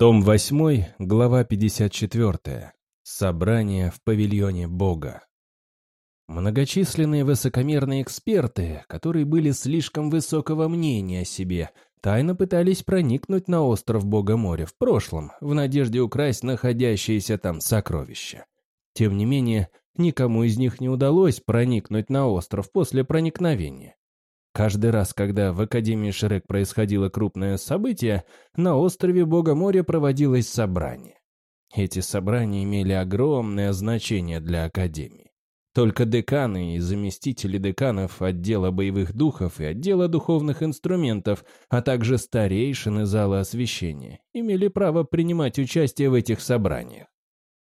Том 8, глава 54. Собрание в павильоне Бога. Многочисленные высокомерные эксперты, которые были слишком высокого мнения о себе, тайно пытались проникнуть на остров Бога моря в прошлом, в надежде украсть находящиеся там сокровища. Тем не менее, никому из них не удалось проникнуть на остров после проникновения. Каждый раз, когда в Академии Шрек происходило крупное событие, на острове Бога моря проводилось собрание. Эти собрания имели огромное значение для Академии. Только деканы и заместители деканов отдела боевых духов и отдела духовных инструментов, а также старейшины зала освещения, имели право принимать участие в этих собраниях.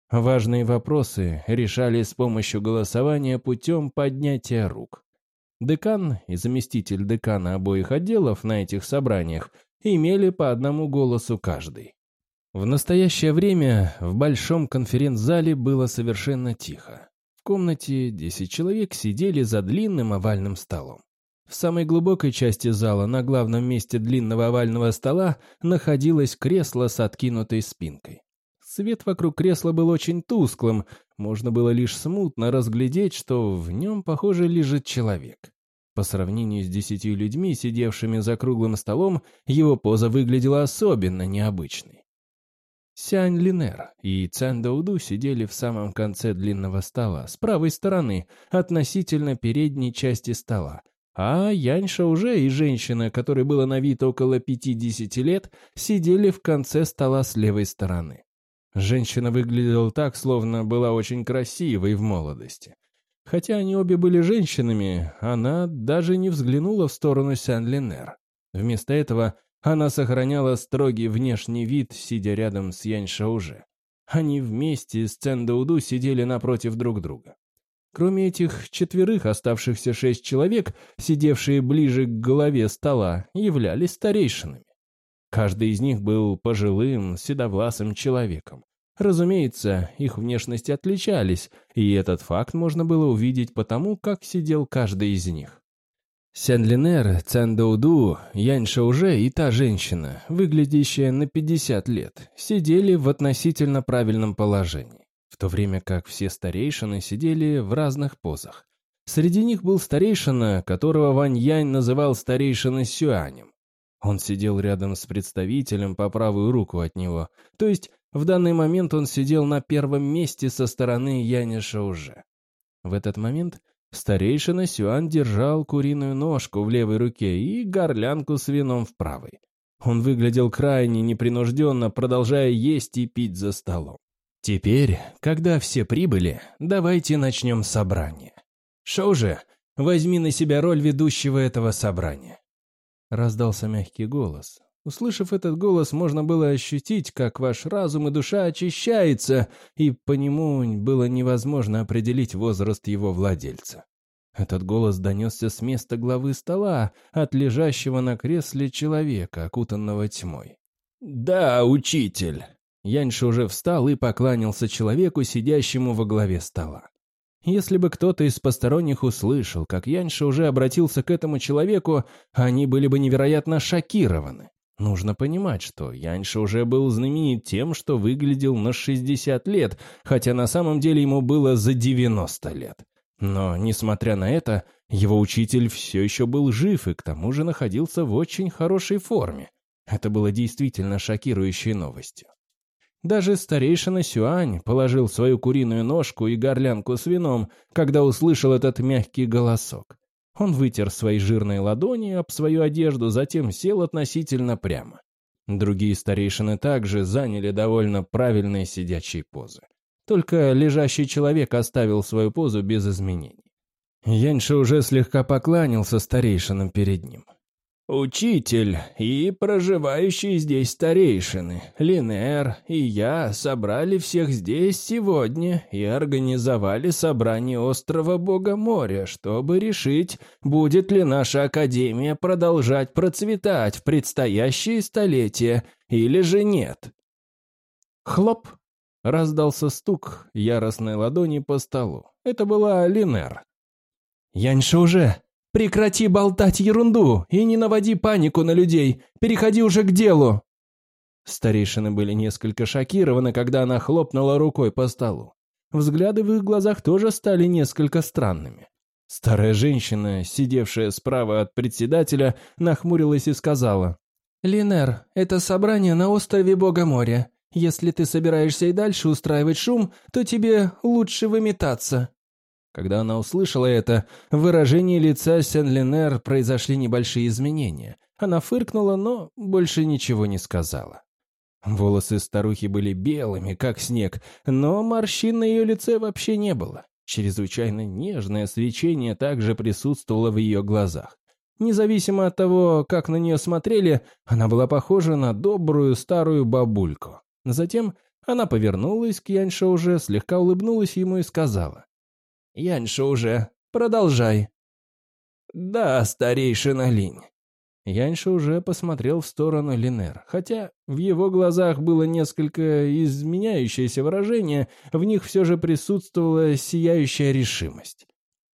Важные вопросы решались с помощью голосования путем поднятия рук. Декан и заместитель декана обоих отделов на этих собраниях имели по одному голосу каждый. В настоящее время в большом конференц-зале было совершенно тихо. В комнате 10 человек сидели за длинным овальным столом. В самой глубокой части зала на главном месте длинного овального стола находилось кресло с откинутой спинкой. Свет вокруг кресла был очень тусклым, можно было лишь смутно разглядеть, что в нем, похоже, лежит человек. По сравнению с десятью людьми, сидевшими за круглым столом, его поза выглядела особенно необычной. Сянь Линер и Цэн Дауду сидели в самом конце длинного стола, с правой стороны, относительно передней части стола, а Яньша уже и женщина, которой было на вид около 50 лет, сидели в конце стола с левой стороны. Женщина выглядела так, словно была очень красивой в молодости. Хотя они обе были женщинами, она даже не взглянула в сторону Сен-Ленер. Вместо этого она сохраняла строгий внешний вид, сидя рядом с Янь Шауже. Они вместе с Цендауду сидели напротив друг друга. Кроме этих четверых, оставшихся шесть человек, сидевшие ближе к голове стола, являлись старейшинами. Каждый из них был пожилым, седовласым человеком. Разумеется, их внешности отличались, и этот факт можно было увидеть потому, как сидел каждый из них. Сен-Линер, Цендоуду, Янь Шауже и та женщина, выглядящая на 50 лет, сидели в относительно правильном положении, в то время как все старейшины сидели в разных позах. Среди них был старейшина, которого Вань Янь называл старейшиной Сюанем. Он сидел рядом с представителем по правую руку от него, то есть в данный момент он сидел на первом месте со стороны Яниша уже. В этот момент старейшина Сюан держал куриную ножку в левой руке и горлянку с вином в правой. Он выглядел крайне непринужденно, продолжая есть и пить за столом. Теперь, когда все прибыли, давайте начнем собрание. Шоу же, возьми на себя роль ведущего этого собрания. Раздался мягкий голос. Услышав этот голос, можно было ощутить, как ваш разум и душа очищается, и по нему было невозможно определить возраст его владельца. Этот голос донесся с места главы стола, от лежащего на кресле человека, окутанного тьмой. «Да, учитель!» Яньша уже встал и поклонился человеку, сидящему во главе стола. Если бы кто-то из посторонних услышал, как Яньша уже обратился к этому человеку, они были бы невероятно шокированы. Нужно понимать, что Яньша уже был знаменит тем, что выглядел на 60 лет, хотя на самом деле ему было за 90 лет. Но, несмотря на это, его учитель все еще был жив и к тому же находился в очень хорошей форме. Это было действительно шокирующей новостью. Даже старейшина Сюань положил свою куриную ножку и горлянку с вином, когда услышал этот мягкий голосок. Он вытер свои жирные ладони об свою одежду, затем сел относительно прямо. Другие старейшины также заняли довольно правильные сидячие позы. Только лежащий человек оставил свою позу без изменений. Яньша уже слегка покланялся старейшинам перед ним. Учитель и проживающие здесь старейшины, Линер и я собрали всех здесь сегодня и организовали собрание острова Бога моря, чтобы решить, будет ли наша Академия продолжать процветать в предстоящие столетия или же нет. Хлоп! Раздался стук яростной ладони по столу. Это была Линер. «Яньша уже!» Прекрати болтать ерунду и не наводи панику на людей. Переходи уже к делу. Старейшины были несколько шокированы, когда она хлопнула рукой по столу. Взгляды в их глазах тоже стали несколько странными. Старая женщина, сидевшая справа от председателя, нахмурилась и сказала. «Линер, это собрание на острове Бога моря. Если ты собираешься и дальше устраивать шум, то тебе лучше выметаться». Когда она услышала это, в выражении лица Сен-Линер произошли небольшие изменения. Она фыркнула, но больше ничего не сказала. Волосы старухи были белыми, как снег, но морщин на ее лице вообще не было. Чрезвычайно нежное свечение также присутствовало в ее глазах. Независимо от того, как на нее смотрели, она была похожа на добрую старую бабульку. Затем она повернулась к Яньше уже, слегка улыбнулась ему и сказала. «Яньша уже, продолжай». «Да, старейшина Линь». Яньша уже посмотрел в сторону Линер, хотя в его глазах было несколько изменяющееся выражение, в них все же присутствовала сияющая решимость.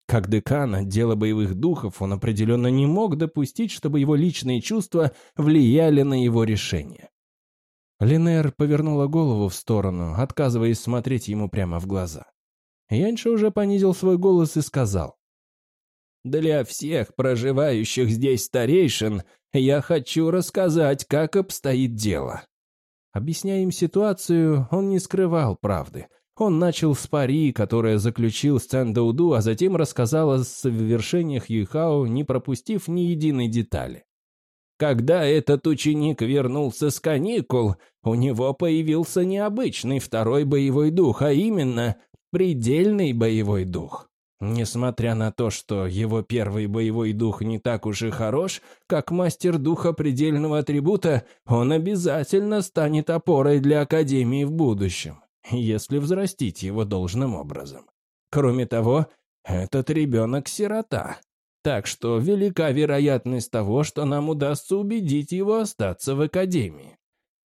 Как декан отдела боевых духов, он определенно не мог допустить, чтобы его личные чувства влияли на его решение. Линер повернула голову в сторону, отказываясь смотреть ему прямо в глаза. Яньша уже понизил свой голос и сказал. «Для всех проживающих здесь старейшин я хочу рассказать, как обстоит дело». Объясняя им ситуацию, он не скрывал правды. Он начал с пари, которое заключил с Цандауду, а затем рассказал о совершениях Юйхао, не пропустив ни единой детали. Когда этот ученик вернулся с каникул, у него появился необычный второй боевой дух, а именно предельный боевой дух. Несмотря на то, что его первый боевой дух не так уж и хорош, как мастер духа предельного атрибута, он обязательно станет опорой для Академии в будущем если взрастить его должным образом. Кроме того, этот ребенок сирота. Так что велика вероятность того, что нам удастся убедить его остаться в академии.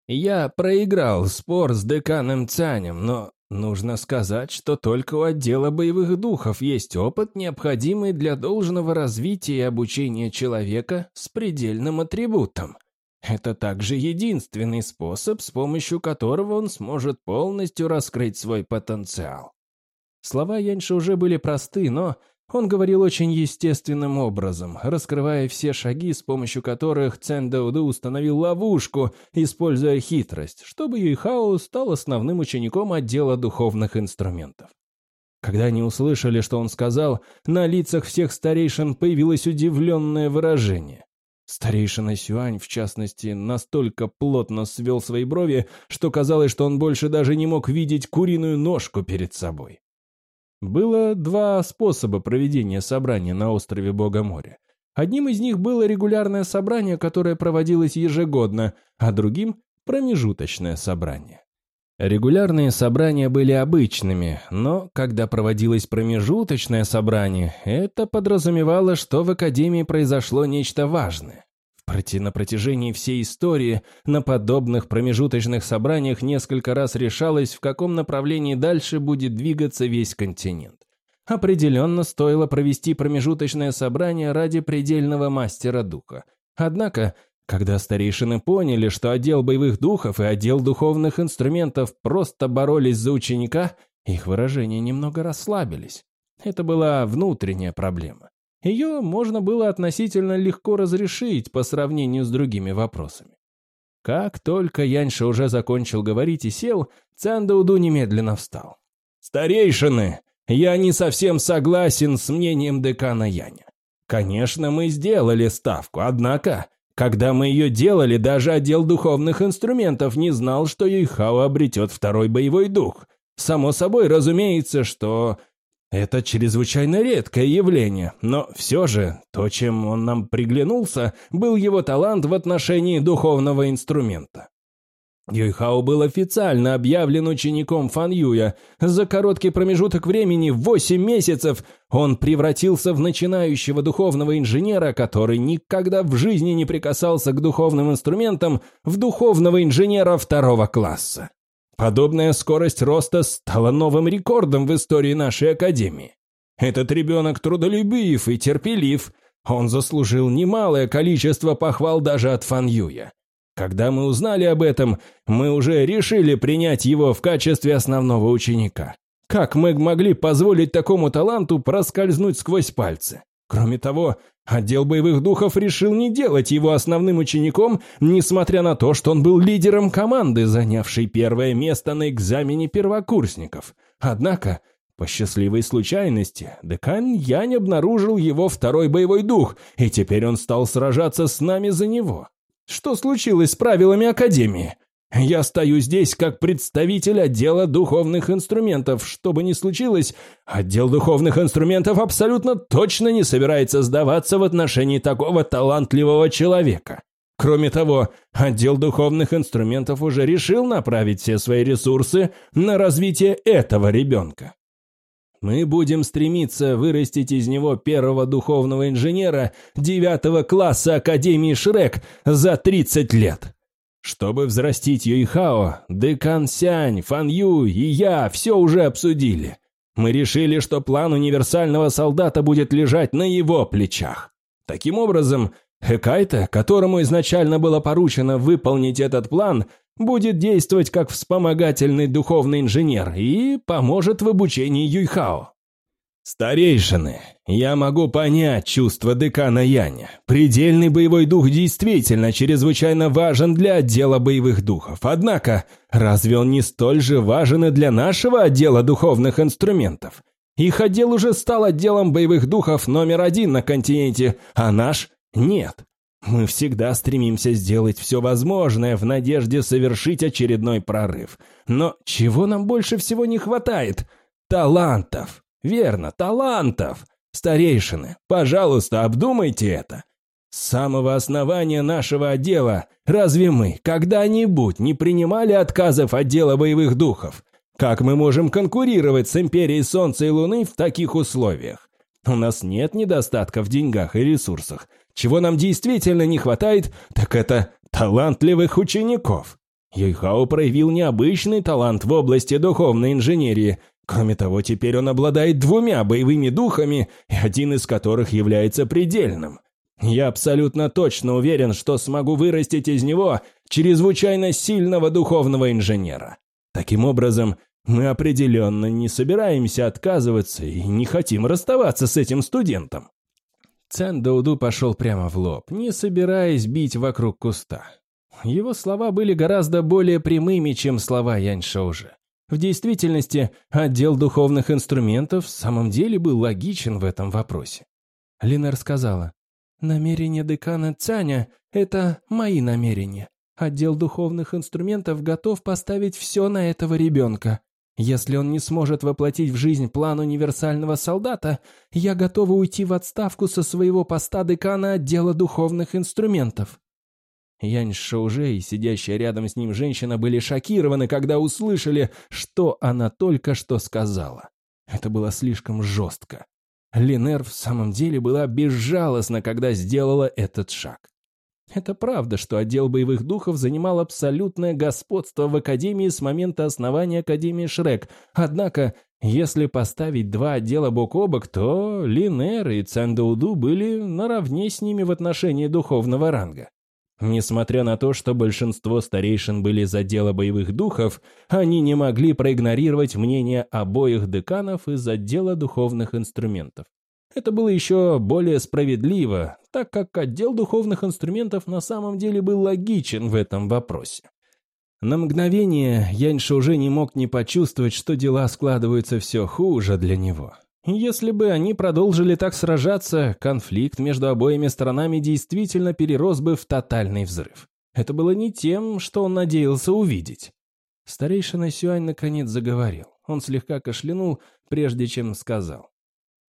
Я проиграл спор с деканом Цанем, но нужно сказать, что только у отдела боевых духов есть опыт, необходимый для должного развития и обучения человека с предельным атрибутом. Это также единственный способ, с помощью которого он сможет полностью раскрыть свой потенциал. Слова Яньша уже были просты, но он говорил очень естественным образом, раскрывая все шаги, с помощью которых Цен Дауду установил ловушку, используя хитрость, чтобы Юйхао стал основным учеником отдела духовных инструментов. Когда они услышали, что он сказал, на лицах всех старейшин появилось удивленное выражение. Старейшина Сюань, в частности, настолько плотно свел свои брови, что казалось, что он больше даже не мог видеть куриную ножку перед собой. Было два способа проведения собрания на острове Бога моря. Одним из них было регулярное собрание, которое проводилось ежегодно, а другим – промежуточное собрание. Регулярные собрания были обычными, но когда проводилось промежуточное собрание, это подразумевало, что в Академии произошло нечто важное. На протяжении всей истории на подобных промежуточных собраниях несколько раз решалось, в каком направлении дальше будет двигаться весь континент. Определенно стоило провести промежуточное собрание ради предельного мастера духа. Однако когда старейшины поняли, что отдел боевых духов и отдел духовных инструментов просто боролись за ученика, их выражения немного расслабились. Это была внутренняя проблема. Ее можно было относительно легко разрешить по сравнению с другими вопросами. Как только Яньша уже закончил говорить и сел, Цандауду немедленно встал. «Старейшины, я не совсем согласен с мнением декана Яня. Конечно, мы сделали ставку, однако когда мы ее делали, даже отдел духовных инструментов не знал, что Юйхао обретет второй боевой дух. Само собой, разумеется, что это чрезвычайно редкое явление, но все же то, чем он нам приглянулся, был его талант в отношении духовного инструмента. Юйхао был официально объявлен учеником Фан Юя. За короткий промежуток времени, в 8 месяцев, он превратился в начинающего духовного инженера, который никогда в жизни не прикасался к духовным инструментам, в духовного инженера второго класса. Подобная скорость роста стала новым рекордом в истории нашей академии. Этот ребенок трудолюбив и терпелив. Он заслужил немалое количество похвал даже от Фан Юя. Когда мы узнали об этом, мы уже решили принять его в качестве основного ученика. Как мы могли позволить такому таланту проскользнуть сквозь пальцы? Кроме того, отдел боевых духов решил не делать его основным учеником, несмотря на то, что он был лидером команды, занявшей первое место на экзамене первокурсников. Однако, по счастливой случайности, декан Янь обнаружил его второй боевой дух, и теперь он стал сражаться с нами за него. Что случилось с правилами Академии? Я стою здесь как представитель отдела духовных инструментов. Что бы ни случилось, отдел духовных инструментов абсолютно точно не собирается сдаваться в отношении такого талантливого человека. Кроме того, отдел духовных инструментов уже решил направить все свои ресурсы на развитие этого ребенка. Мы будем стремиться вырастить из него первого духовного инженера девятого класса Академии Шрек за 30 лет. Чтобы взрастить Юйхао, Декан Сянь, Фан Ю и я все уже обсудили. Мы решили, что план универсального солдата будет лежать на его плечах. Таким образом, Хекайта, которому изначально было поручено выполнить этот план, будет действовать как вспомогательный духовный инженер и поможет в обучении Юйхао. «Старейшины, я могу понять чувства декана Яня. Предельный боевой дух действительно чрезвычайно важен для отдела боевых духов. Однако, разве он не столь же важен и для нашего отдела духовных инструментов? Их отдел уже стал отделом боевых духов номер один на континенте, а наш – нет. Мы всегда стремимся сделать все возможное в надежде совершить очередной прорыв. Но чего нам больше всего не хватает? Талантов!» Верно, талантов. Старейшины, пожалуйста, обдумайте это. С самого основания нашего отдела разве мы когда-нибудь не принимали отказов отдела боевых духов? Как мы можем конкурировать с Империей Солнца и Луны в таких условиях? У нас нет недостатка в деньгах и ресурсах. Чего нам действительно не хватает, так это талантливых учеников. Юйхао проявил необычный талант в области духовной инженерии – Кроме того, теперь он обладает двумя боевыми духами, один из которых является предельным. Я абсолютно точно уверен, что смогу вырастить из него чрезвычайно сильного духовного инженера. Таким образом, мы определенно не собираемся отказываться и не хотим расставаться с этим студентом. Цен Дауду пошел прямо в лоб, не собираясь бить вокруг куста. Его слова были гораздо более прямыми, чем слова Янь Шоужи. В действительности, отдел духовных инструментов в самом деле был логичен в этом вопросе. Линер сказала, «Намерения декана Цаня – это мои намерения. Отдел духовных инструментов готов поставить все на этого ребенка. Если он не сможет воплотить в жизнь план универсального солдата, я готова уйти в отставку со своего поста декана отдела духовных инструментов. Янь Шоуже и сидящая рядом с ним женщина были шокированы, когда услышали, что она только что сказала. Это было слишком жестко. Линер в самом деле была безжалостна, когда сделала этот шаг. Это правда, что отдел боевых духов занимал абсолютное господство в Академии с момента основания Академии Шрек. Однако, если поставить два отдела бок о бок, то Линер и Цандауду были наравне с ними в отношении духовного ранга. Несмотря на то, что большинство старейшин были за дело боевых духов, они не могли проигнорировать мнение обоих деканов из отдела духовных инструментов. Это было еще более справедливо, так как отдел духовных инструментов на самом деле был логичен в этом вопросе. На мгновение Яньша уже не мог не почувствовать, что дела складываются все хуже для него. Если бы они продолжили так сражаться, конфликт между обоими сторонами действительно перерос бы в тотальный взрыв. Это было не тем, что он надеялся увидеть. Старейшина Сюань наконец заговорил. Он слегка кашлянул, прежде чем сказал.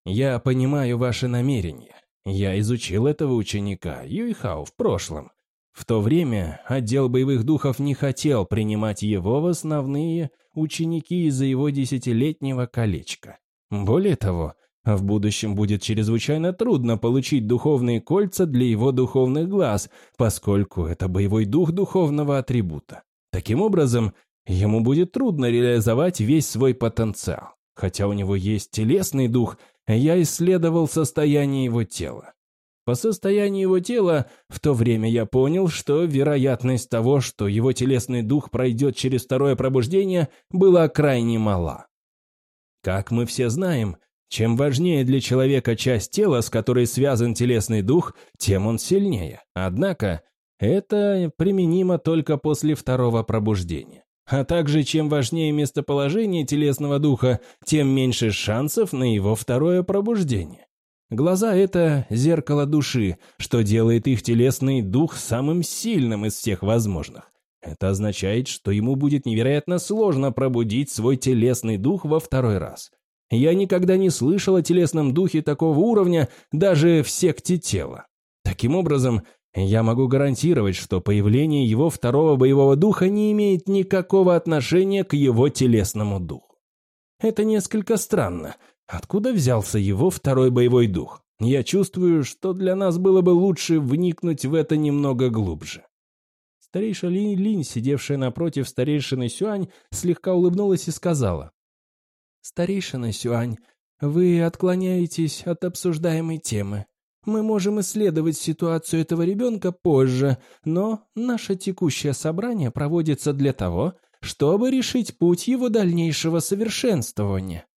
«Я понимаю ваши намерения. Я изучил этого ученика, Юйхао, в прошлом. В то время отдел боевых духов не хотел принимать его в основные ученики из-за его десятилетнего колечка. Более того, в будущем будет чрезвычайно трудно получить духовные кольца для его духовных глаз, поскольку это боевой дух духовного атрибута. Таким образом, ему будет трудно реализовать весь свой потенциал. Хотя у него есть телесный дух, я исследовал состояние его тела. По состоянию его тела, в то время я понял, что вероятность того, что его телесный дух пройдет через второе пробуждение, была крайне мала. Как мы все знаем, чем важнее для человека часть тела, с которой связан телесный дух, тем он сильнее. Однако, это применимо только после второго пробуждения. А также, чем важнее местоположение телесного духа, тем меньше шансов на его второе пробуждение. Глаза – это зеркало души, что делает их телесный дух самым сильным из всех возможных. Это означает, что ему будет невероятно сложно пробудить свой телесный дух во второй раз. Я никогда не слышал о телесном духе такого уровня даже в секте тела. Таким образом, я могу гарантировать, что появление его второго боевого духа не имеет никакого отношения к его телесному духу. Это несколько странно, Откуда взялся его второй боевой дух? Я чувствую, что для нас было бы лучше вникнуть в это немного глубже. Старейшина Линь, Линь, сидевшая напротив старейшины Сюань, слегка улыбнулась и сказала. «Старейшина Сюань, вы отклоняетесь от обсуждаемой темы. Мы можем исследовать ситуацию этого ребенка позже, но наше текущее собрание проводится для того, чтобы решить путь его дальнейшего совершенствования.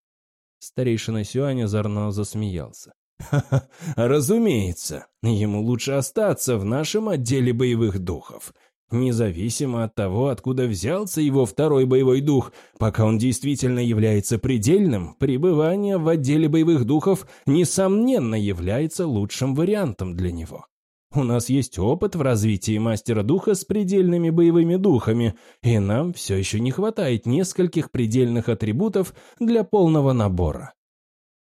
Старейшина Сюань озорно засмеялся. «Ха-ха, разумеется, ему лучше остаться в нашем отделе боевых духов. Независимо от того, откуда взялся его второй боевой дух, пока он действительно является предельным, пребывание в отделе боевых духов, несомненно, является лучшим вариантом для него. У нас есть опыт в развитии мастера духа с предельными боевыми духами, и нам все еще не хватает нескольких предельных атрибутов для полного набора.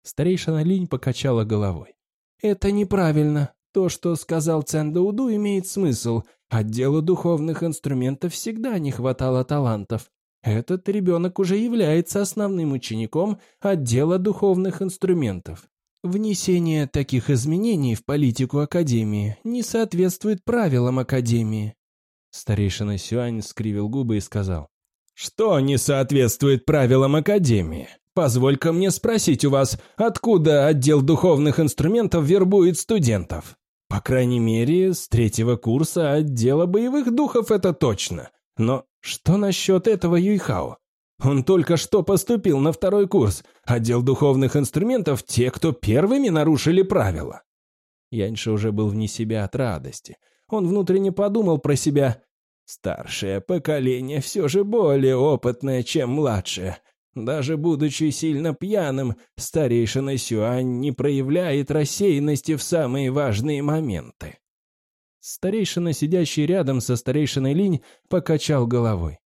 Старейшина Линь покачала головой. «Это неправильно. То, что сказал Цендауду, имеет смысл. Отделу духовных инструментов всегда не хватало талантов. Этот ребенок уже является основным учеником отдела духовных инструментов. Внесение таких изменений в политику Академии не соответствует правилам Академии. Старейшина Сюань скривил губы и сказал. «Что не соответствует правилам Академии? Позволь-ка мне спросить у вас, откуда отдел духовных инструментов вербует студентов? По крайней мере, с третьего курса отдела боевых духов это точно. Но что насчет этого Юйхао? Он только что поступил на второй курс. Отдел духовных инструментов – те, кто первыми нарушили правила. Яньша уже был вне себя от радости. Он внутренне подумал про себя. Старшее поколение все же более опытное, чем младшее. Даже будучи сильно пьяным, старейшина Сюань не проявляет рассеянности в самые важные моменты. Старейшина, сидящий рядом со старейшиной Линь, покачал головой.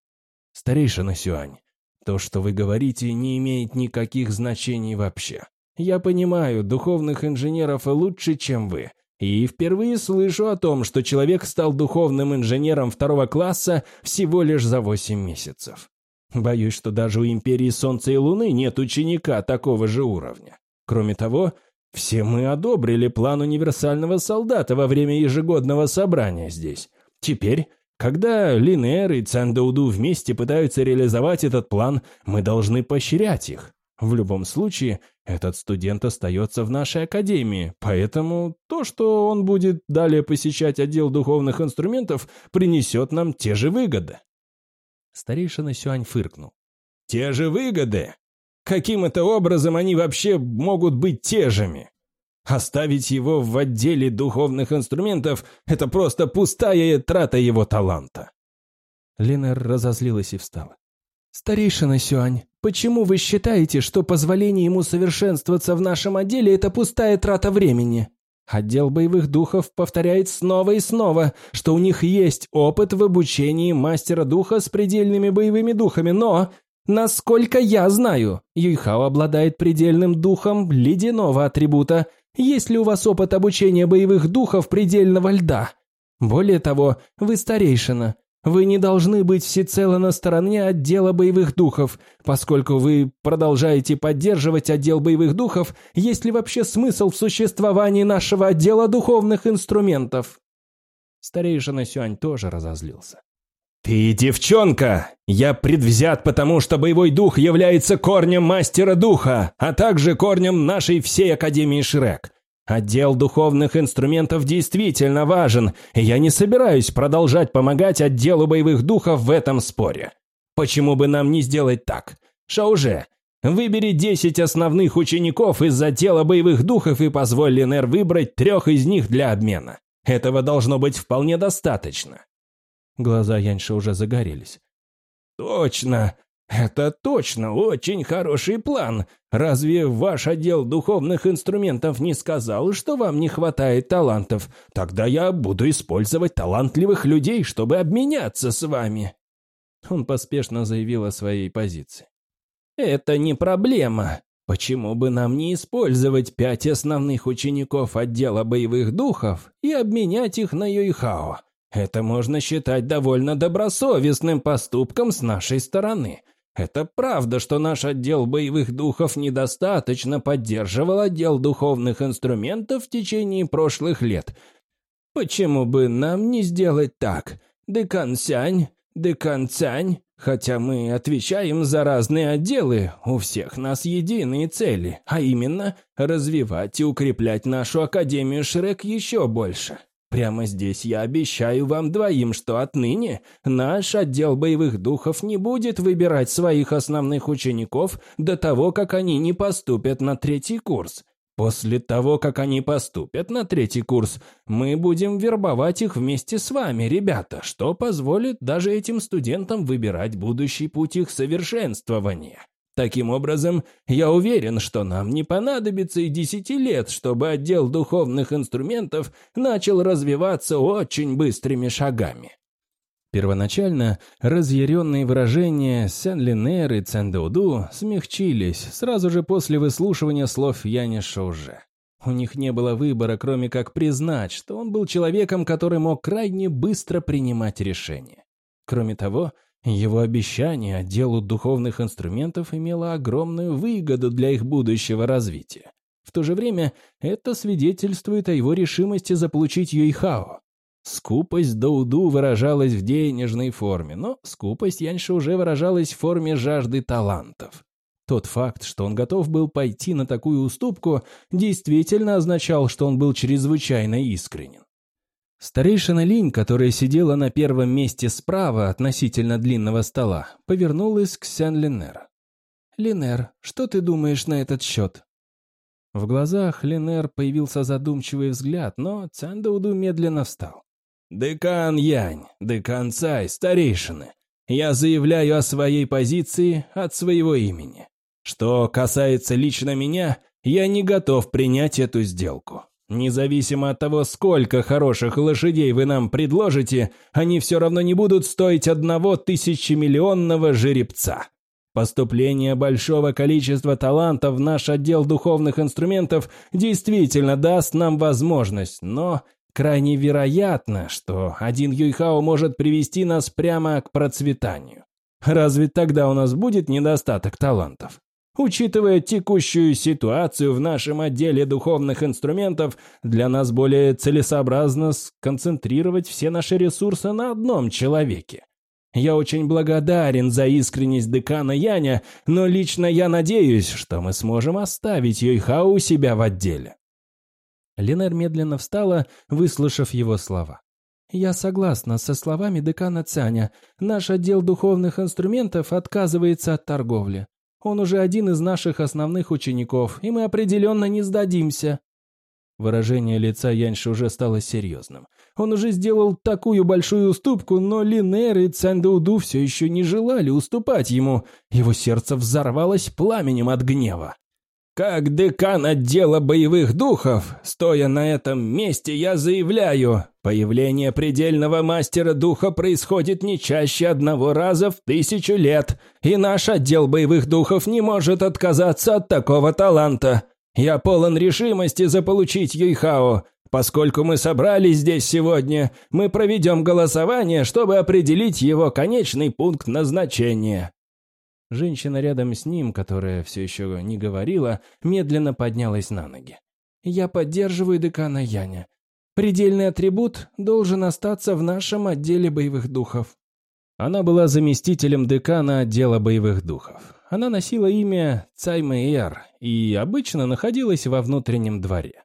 «Старейшина Сюань, то, что вы говорите, не имеет никаких значений вообще. Я понимаю, духовных инженеров лучше, чем вы. И впервые слышу о том, что человек стал духовным инженером второго класса всего лишь за восемь месяцев. Боюсь, что даже у Империи Солнца и Луны нет ученика такого же уровня. Кроме того, все мы одобрили план универсального солдата во время ежегодного собрания здесь. Теперь когда Линер и Цандауду вместе пытаются реализовать этот план, мы должны поощрять их. В любом случае, этот студент остается в нашей академии, поэтому то, что он будет далее посещать отдел духовных инструментов, принесет нам те же выгоды. Старейшина Сюань фыркнул. «Те же выгоды? Каким это образом они вообще могут быть те жеми? Оставить его в отделе духовных инструментов – это просто пустая трата его таланта. Ленер разозлилась и встала. «Старейшина Сюань, почему вы считаете, что позволение ему совершенствоваться в нашем отделе – это пустая трата времени? Отдел боевых духов повторяет снова и снова, что у них есть опыт в обучении мастера духа с предельными боевыми духами, но, насколько я знаю, Юйхао обладает предельным духом ледяного атрибута – есть ли у вас опыт обучения боевых духов предельного льда? Более того, вы старейшина. Вы не должны быть всецело на стороне отдела боевых духов, поскольку вы продолжаете поддерживать отдел боевых духов, есть ли вообще смысл в существовании нашего отдела духовных инструментов?» Старейшина Сюань тоже разозлился. «Ты девчонка! Я предвзят, потому что боевой дух является корнем мастера духа, а также корнем нашей всей Академии Шрек. Отдел духовных инструментов действительно важен, и я не собираюсь продолжать помогать отделу боевых духов в этом споре. Почему бы нам не сделать так? Шауже, выбери 10 основных учеников из отдела боевых духов и позволь Ленер выбрать трех из них для обмена. Этого должно быть вполне достаточно. Глаза Яньша уже загорелись. «Точно! Это точно очень хороший план! Разве ваш отдел духовных инструментов не сказал, что вам не хватает талантов? Тогда я буду использовать талантливых людей, чтобы обменяться с вами!» Он поспешно заявил о своей позиции. «Это не проблема. Почему бы нам не использовать пять основных учеников отдела боевых духов и обменять их на Юйхао? Это можно считать довольно добросовестным поступком с нашей стороны. Это правда, что наш отдел боевых духов недостаточно поддерживал отдел духовных инструментов в течение прошлых лет. Почему бы нам не сделать так? Декан Сянь, Декан Цянь, хотя мы отвечаем за разные отделы, у всех нас единые цели, а именно развивать и укреплять нашу Академию Шрек еще больше. Прямо здесь я обещаю вам двоим, что отныне наш отдел боевых духов не будет выбирать своих основных учеников до того, как они не поступят на третий курс. После того, как они поступят на третий курс, мы будем вербовать их вместе с вами, ребята, что позволит даже этим студентам выбирать будущий путь их совершенствования. Таким образом, я уверен, что нам не понадобится и десяти лет, чтобы отдел духовных инструментов начал развиваться очень быстрыми шагами. Первоначально разъяренные выражения Сен-Линер и Цендеуду смягчились сразу же после выслушивания слов Яни Шоуже. У них не было выбора, кроме как признать, что он был человеком, который мог крайне быстро принимать решения. Кроме того, его обещание отделу духовных инструментов имело огромную выгоду для их будущего развития. В то же время это свидетельствует о его решимости заполучить Юйхао. Скупость Доуду выражалась в денежной форме, но скупость Яньша уже выражалась в форме жажды талантов. Тот факт, что он готов был пойти на такую уступку, действительно означал, что он был чрезвычайно искренен. Старейшина Линь, которая сидела на первом месте справа относительно длинного стола, повернулась к Сян Линер. «Линер, что ты думаешь на этот счет?» В глазах Линер появился задумчивый взгляд, но Цандауду медленно встал. «Декан Янь, декан Цай, старейшины, я заявляю о своей позиции от своего имени. Что касается лично меня, я не готов принять эту сделку. Независимо от того, сколько хороших лошадей вы нам предложите, они все равно не будут стоить одного тысячемиллионного жеребца. Поступление большого количества талантов в наш отдел духовных инструментов действительно даст нам возможность, но крайне вероятно, что один Юйхао может привести нас прямо к процветанию. Разве тогда у нас будет недостаток талантов? Учитывая текущую ситуацию в нашем отделе духовных инструментов, для нас более целесообразно сконцентрировать все наши ресурсы на одном человеке. Я очень благодарен за искренность декана Яня, но лично я надеюсь, что мы сможем оставить Йойхао у себя в отделе. Ленер медленно встала, выслушав его слова. «Я согласна со словами декана Цаня. Наш отдел духовных инструментов отказывается от торговли. Он уже один из наших основных учеников, и мы определенно не сдадимся». Выражение лица Яньши уже стало серьезным. Он уже сделал такую большую уступку, но Линер и Цандауду все еще не желали уступать ему. Его сердце взорвалось пламенем от гнева. Как декан отдела боевых духов, стоя на этом месте, я заявляю, появление предельного мастера духа происходит не чаще одного раза в тысячу лет, и наш отдел боевых духов не может отказаться от такого таланта. Я полон решимости заполучить Юйхао. Поскольку мы собрались здесь сегодня, мы проведем голосование, чтобы определить его конечный пункт назначения. Женщина рядом с ним, которая все еще не говорила, медленно поднялась на ноги. «Я поддерживаю декана Яня. Предельный атрибут должен остаться в нашем отделе боевых духов». Она была заместителем декана отдела боевых духов. Она носила имя Цаймэйер и обычно находилась во внутреннем дворе.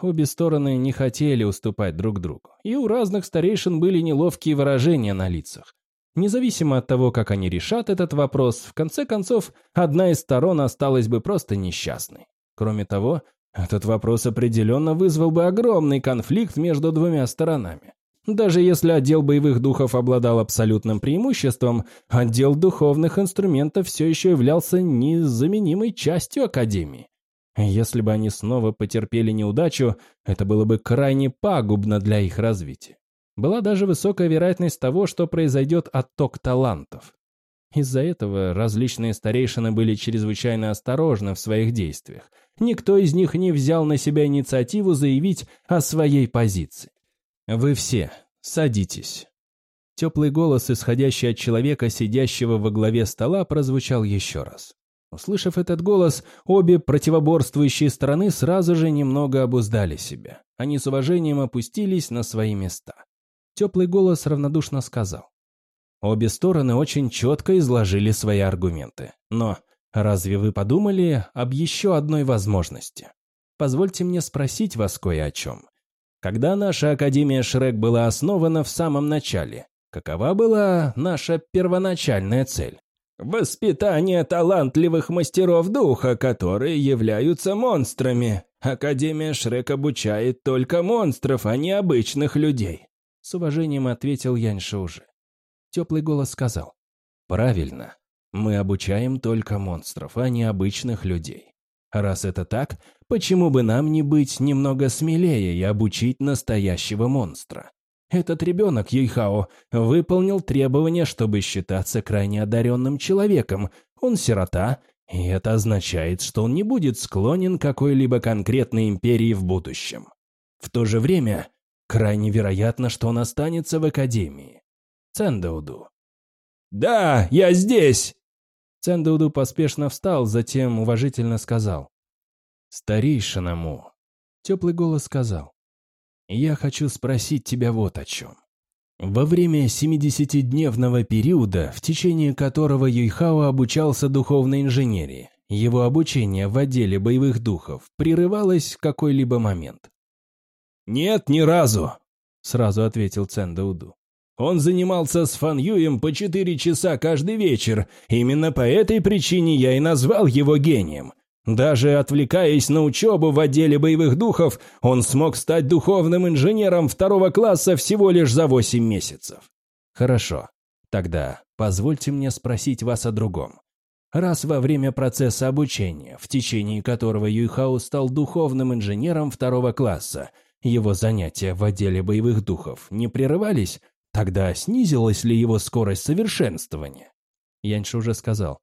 Обе стороны не хотели уступать друг другу, и у разных старейшин были неловкие выражения на лицах. Независимо от того, как они решат этот вопрос, в конце концов, одна из сторон осталась бы просто несчастной. Кроме того, этот вопрос определенно вызвал бы огромный конфликт между двумя сторонами. Даже если отдел боевых духов обладал абсолютным преимуществом, отдел духовных инструментов все еще являлся незаменимой частью Академии. Если бы они снова потерпели неудачу, это было бы крайне пагубно для их развития. Была даже высокая вероятность того, что произойдет отток талантов. Из-за этого различные старейшины были чрезвычайно осторожны в своих действиях. Никто из них не взял на себя инициативу заявить о своей позиции. «Вы все, садитесь». Теплый голос, исходящий от человека, сидящего во главе стола, прозвучал еще раз. Услышав этот голос, обе противоборствующие стороны сразу же немного обуздали себя. Они с уважением опустились на свои места. Теплый голос равнодушно сказал. Обе стороны очень четко изложили свои аргументы. Но разве вы подумали об еще одной возможности? Позвольте мне спросить вас кое о чем. Когда наша Академия Шрек была основана в самом начале, какова была наша первоначальная цель? Воспитание талантливых мастеров духа, которые являются монстрами. Академия Шрек обучает только монстров, а не обычных людей. С уважением ответил Янь Шаужи. Теплый голос сказал. Правильно. Мы обучаем только монстров, а не обычных людей. Раз это так, почему бы нам не быть немного смелее и обучить настоящего монстра? Этот ребенок, Юйхао, выполнил требования, чтобы считаться крайне одаренным человеком. Он сирота, и это означает, что он не будет склонен к какой-либо конкретной империи в будущем. В то же время, крайне вероятно, что он останется в Академии. Цендауду. «Да, я здесь!» Цендауду поспешно встал, затем уважительно сказал. «Старейшиному». Теплый голос сказал. Я хочу спросить тебя вот о чем. Во время 70-дневного периода, в течение которого Юйхао обучался духовной инженерии, его обучение в отделе боевых духов прерывалось в какой-либо момент. «Нет, ни разу», — сразу ответил Цендауду. «Он занимался с Фан Юем по четыре часа каждый вечер. Именно по этой причине я и назвал его гением. Даже отвлекаясь на учебу в отделе боевых духов, он смог стать духовным инженером второго класса всего лишь за 8 месяцев. Хорошо. Тогда позвольте мне спросить вас о другом. Раз во время процесса обучения, в течение которого Юйхао стал духовным инженером второго класса, его занятия в отделе боевых духов не прерывались, тогда снизилась ли его скорость совершенствования? Яньш уже сказал.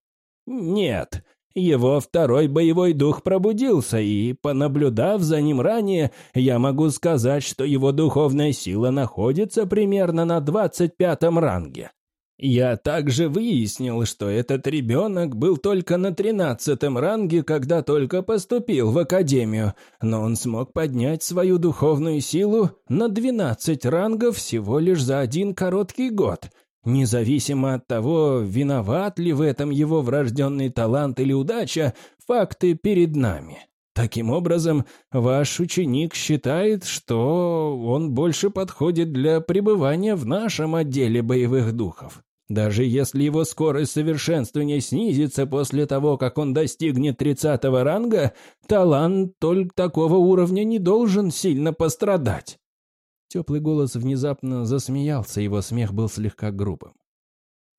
«Нет, его второй боевой дух пробудился, и, понаблюдав за ним ранее, я могу сказать, что его духовная сила находится примерно на 25-м ранге. Я также выяснил, что этот ребенок был только на 13-м ранге, когда только поступил в академию, но он смог поднять свою духовную силу на 12 рангов всего лишь за один короткий год – Независимо от того, виноват ли в этом его врожденный талант или удача, факты перед нами. Таким образом, ваш ученик считает, что он больше подходит для пребывания в нашем отделе боевых духов. Даже если его скорость совершенствования снизится после того, как он достигнет 30 ранга, талант только такого уровня не должен сильно пострадать. Теплый голос внезапно засмеялся, его смех был слегка грубым.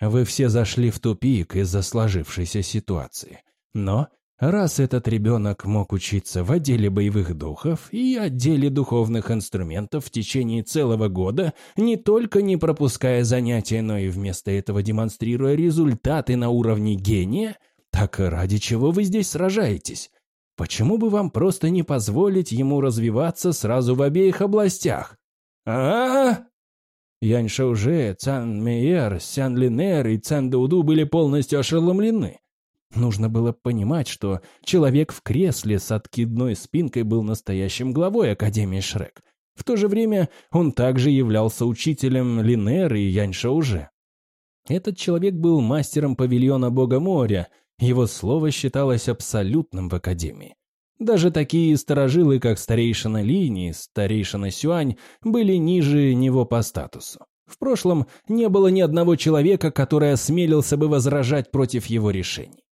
«Вы все зашли в тупик из-за сложившейся ситуации. Но раз этот ребенок мог учиться в отделе боевых духов и отделе духовных инструментов в течение целого года, не только не пропуская занятия, но и вместо этого демонстрируя результаты на уровне гения, так ради чего вы здесь сражаетесь? Почему бы вам просто не позволить ему развиваться сразу в обеих областях? а Янь Шауже, Цан Мейер, Сян Линер и Цан Дауду были полностью ошеломлены. Нужно было понимать, что человек в кресле с откидной спинкой был настоящим главой Академии Шрек. В то же время он также являлся учителем Линер и Янь Шауже. Этот человек был мастером павильона Бога моря, его слово считалось абсолютным в Академии. Даже такие сторожилы, как старейшина Линии, старейшина Сюань, были ниже него по статусу. В прошлом не было ни одного человека, который осмелился бы возражать против его решений.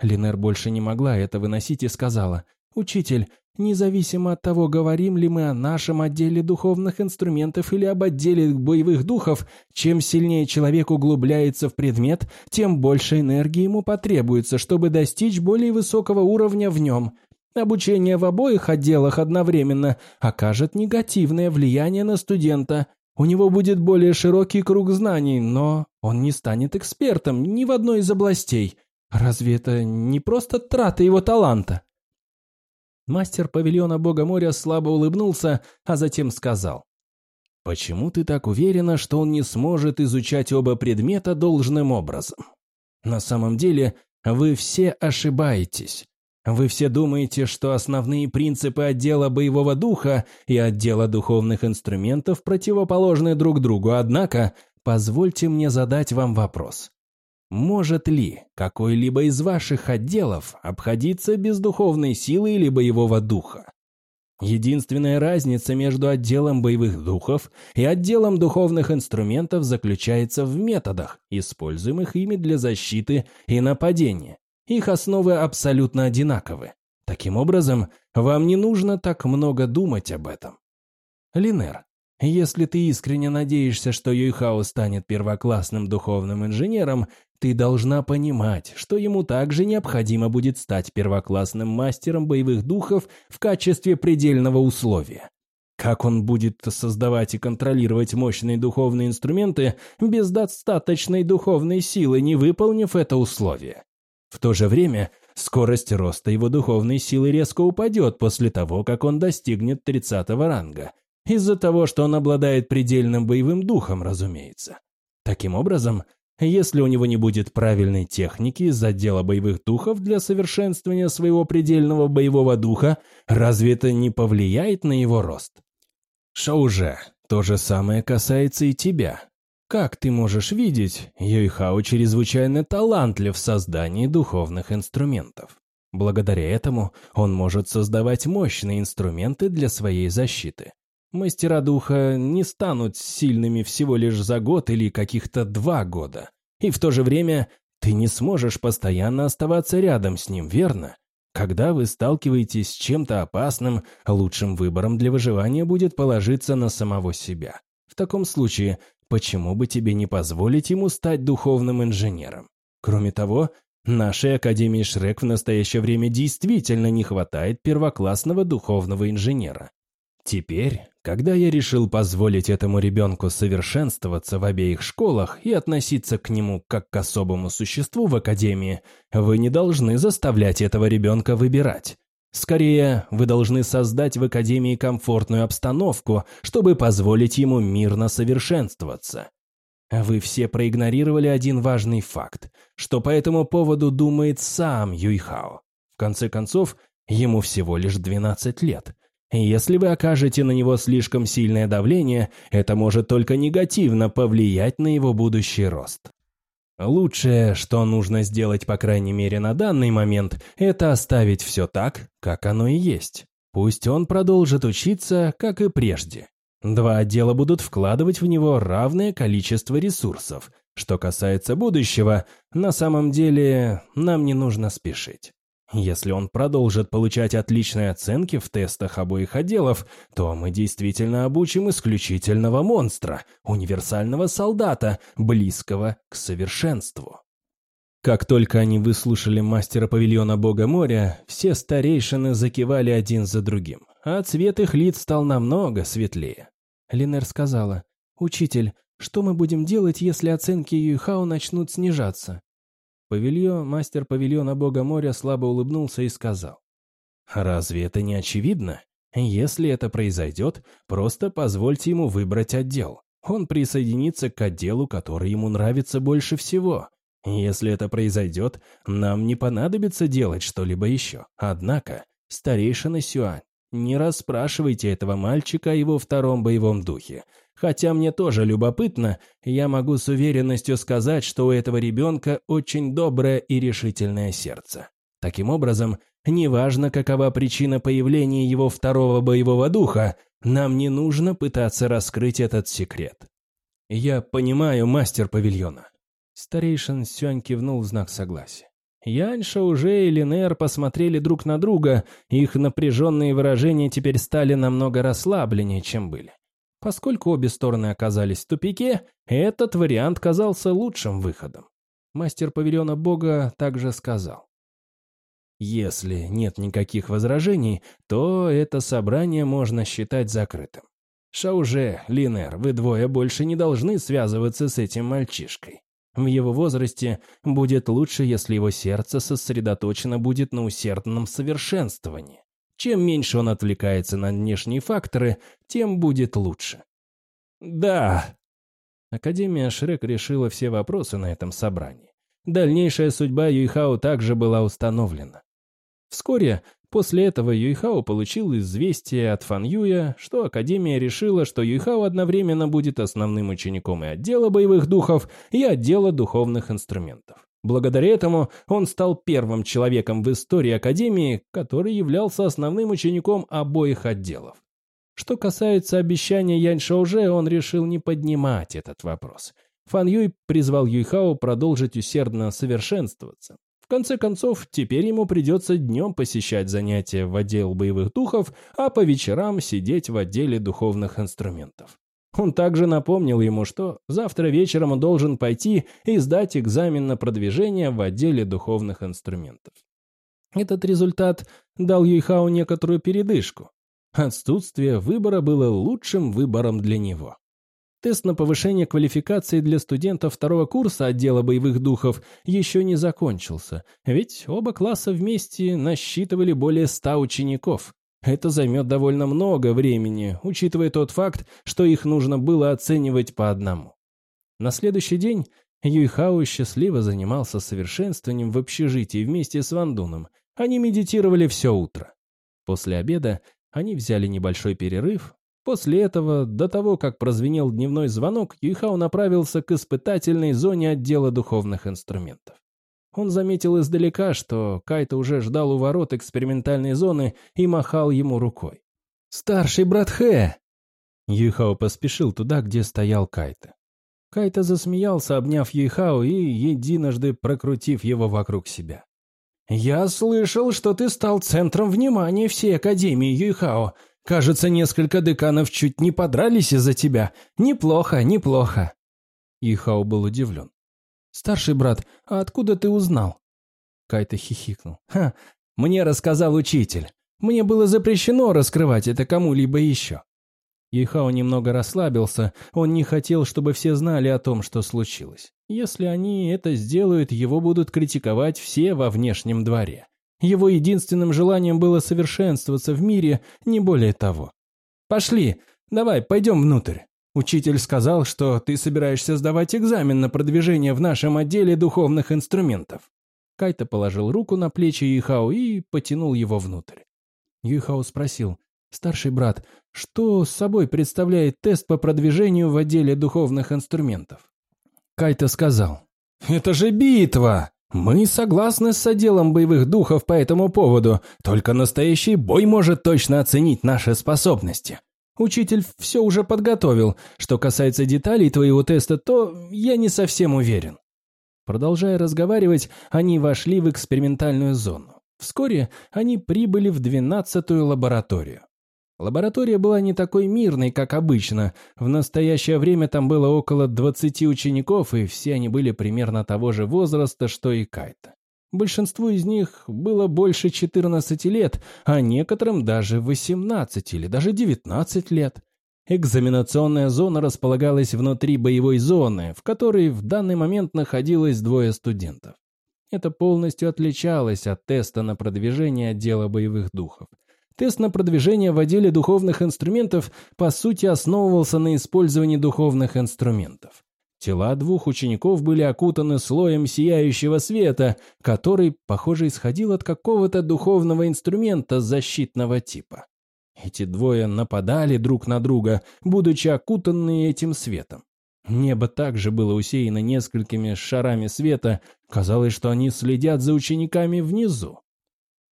Линер больше не могла это выносить и сказала, «Учитель, независимо от того, говорим ли мы о нашем отделе духовных инструментов или об отделе боевых духов, чем сильнее человек углубляется в предмет, тем больше энергии ему потребуется, чтобы достичь более высокого уровня в нем. Обучение в обоих отделах одновременно окажет негативное влияние на студента. У него будет более широкий круг знаний, но он не станет экспертом ни в одной из областей. Разве это не просто трата его таланта? Мастер павильона Бога моря слабо улыбнулся, а затем сказал. «Почему ты так уверена, что он не сможет изучать оба предмета должным образом? На самом деле, вы все ошибаетесь. Вы все думаете, что основные принципы отдела боевого духа и отдела духовных инструментов противоположны друг другу, однако позвольте мне задать вам вопрос. Может ли какой-либо из ваших отделов обходиться без духовной силы или боевого духа? Единственная разница между отделом боевых духов и отделом духовных инструментов заключается в методах, используемых ими для защиты и нападения. Их основы абсолютно одинаковы. Таким образом, вам не нужно так много думать об этом. Линер, если ты искренне надеешься, что Юйхао станет первоклассным духовным инженером, ты должна понимать, что ему также необходимо будет стать первоклассным мастером боевых духов в качестве предельного условия. Как он будет создавать и контролировать мощные духовные инструменты без достаточной духовной силы, не выполнив это условие? В то же время скорость роста его духовной силы резко упадет после того, как он достигнет 30 ранга. Из-за того, что он обладает предельным боевым духом, разумеется. Таким образом, если у него не будет правильной техники из отдела боевых духов для совершенствования своего предельного боевого духа, разве это не повлияет на его рост? Шоу же, то же самое касается и тебя. Как ты можешь видеть, Юйхао чрезвычайно талантлив в создании духовных инструментов. Благодаря этому он может создавать мощные инструменты для своей защиты. Мастера духа не станут сильными всего лишь за год или каких-то два года. И в то же время ты не сможешь постоянно оставаться рядом с ним, верно? Когда вы сталкиваетесь с чем-то опасным, лучшим выбором для выживания будет положиться на самого себя. В таком случае Почему бы тебе не позволить ему стать духовным инженером? Кроме того, нашей Академии Шрек в настоящее время действительно не хватает первоклассного духовного инженера. Теперь, когда я решил позволить этому ребенку совершенствоваться в обеих школах и относиться к нему как к особому существу в Академии, вы не должны заставлять этого ребенка выбирать. Скорее, вы должны создать в Академии комфортную обстановку, чтобы позволить ему мирно совершенствоваться. Вы все проигнорировали один важный факт, что по этому поводу думает сам Юйхао. В конце концов, ему всего лишь 12 лет. Если вы окажете на него слишком сильное давление, это может только негативно повлиять на его будущий рост. Лучшее, что нужно сделать, по крайней мере, на данный момент, это оставить все так, как оно и есть. Пусть он продолжит учиться, как и прежде. Два отдела будут вкладывать в него равное количество ресурсов. Что касается будущего, на самом деле нам не нужно спешить. Если он продолжит получать отличные оценки в тестах обоих отделов, то мы действительно обучим исключительного монстра, универсального солдата, близкого к совершенству. Как только они выслушали мастера павильона Бога моря, все старейшины закивали один за другим, а цвет их лиц стал намного светлее. Линер сказала, «Учитель, что мы будем делать, если оценки Юйхао начнут снижаться?» Павильон, мастер павильона бога моря слабо улыбнулся и сказал. «Разве это не очевидно? Если это произойдет, просто позвольте ему выбрать отдел. Он присоединится к отделу, который ему нравится больше всего. Если это произойдет, нам не понадобится делать что-либо еще. Однако, старейшина Сюань, не расспрашивайте этого мальчика о его втором боевом духе. Хотя мне тоже любопытно, я могу с уверенностью сказать, что у этого ребенка очень доброе и решительное сердце. Таким образом, Неважно, какова причина появления его второго боевого духа, нам не нужно пытаться раскрыть этот секрет. Я понимаю, мастер павильона. Старейшин Сюань кивнул в знак согласия. Яньша уже и Линер посмотрели друг на друга, их напряженные выражения теперь стали намного расслабленнее, чем были. Поскольку обе стороны оказались в тупике, этот вариант казался лучшим выходом. Мастер павильона бога также сказал. Если нет никаких возражений, то это собрание можно считать закрытым. Шауже, Линер, вы двое больше не должны связываться с этим мальчишкой. В его возрасте будет лучше, если его сердце сосредоточено будет на усердном совершенствовании. Чем меньше он отвлекается на внешние факторы, тем будет лучше. Да. Академия Шрек решила все вопросы на этом собрании. Дальнейшая судьба Юйхао также была установлена. Вскоре После этого Юйхао получил известие от Фан Юя, что Академия решила, что Юйхао одновременно будет основным учеником и отдела боевых духов, и отдела духовных инструментов. Благодаря этому он стал первым человеком в истории Академии, который являлся основным учеником обоих отделов. Что касается обещания Янь Шауже, он решил не поднимать этот вопрос. Фан Юй призвал Юйхао продолжить усердно совершенствоваться. В конце концов, теперь ему придется днем посещать занятия в отдел боевых духов, а по вечерам сидеть в отделе духовных инструментов. Он также напомнил ему, что завтра вечером он должен пойти и сдать экзамен на продвижение в отделе духовных инструментов. Этот результат дал Юйхао некоторую передышку. Отсутствие выбора было лучшим выбором для него. Тест на повышение квалификации для студентов второго курса отдела боевых духов еще не закончился, ведь оба класса вместе насчитывали более ста учеников. Это займет довольно много времени, учитывая тот факт, что их нужно было оценивать по одному. На следующий день Юйхао счастливо занимался совершенствованием в общежитии вместе с Вандуном. Они медитировали все утро. После обеда они взяли небольшой перерыв, После этого, до того, как прозвенел дневной звонок, Юйхао направился к испытательной зоне отдела духовных инструментов. Он заметил издалека, что Кайта уже ждал у ворот экспериментальной зоны и махал ему рукой. «Старший брат Хэ!» Юйхао поспешил туда, где стоял Кайта. Кайта засмеялся, обняв Юйхао и единожды прокрутив его вокруг себя. «Я слышал, что ты стал центром внимания всей Академии Юйхао. Кажется, несколько деканов чуть не подрались из-за тебя. Неплохо, неплохо. Ихао был удивлен. «Старший брат, а откуда ты узнал?» Кайта хихикнул. «Ха, мне рассказал учитель. Мне было запрещено раскрывать это кому-либо еще». Ихао немного расслабился, он не хотел, чтобы все знали о том, что случилось. Если они это сделают, его будут критиковать все во внешнем дворе. Его единственным желанием было совершенствоваться в мире, не более того. «Пошли, давай, пойдем внутрь. Учитель сказал, что ты собираешься сдавать экзамен на продвижение в нашем отделе духовных инструментов». Кайта положил руку на плечи Юйхао и потянул его внутрь. Юйхао спросил, «Старший брат, что с собой представляет тест по продвижению в отделе духовных инструментов?» Кайта сказал, «Это же битва!» Мы согласны с отделом боевых духов по этому поводу, только настоящий бой может точно оценить наши способности. Учитель все уже подготовил. Что касается деталей твоего теста, то я не совсем уверен. Продолжая разговаривать, они вошли в экспериментальную зону. Вскоре они прибыли в двенадцатую лабораторию. Лаборатория была не такой мирной, как обычно. В настоящее время там было около 20 учеников, и все они были примерно того же возраста, что и Кайта. Большинству из них было больше 14 лет, а некоторым даже 18 или даже 19 лет. Экзаменационная зона располагалась внутри боевой зоны, в которой в данный момент находилось двое студентов. Это полностью отличалось от теста на продвижение отдела боевых духов. Тест на продвижение в отделе духовных инструментов по сути основывался на использовании духовных инструментов. Тела двух учеников были окутаны слоем сияющего света, который, похоже, исходил от какого-то духовного инструмента защитного типа. Эти двое нападали друг на друга, будучи окутанные этим светом. Небо также было усеяно несколькими шарами света, казалось, что они следят за учениками внизу.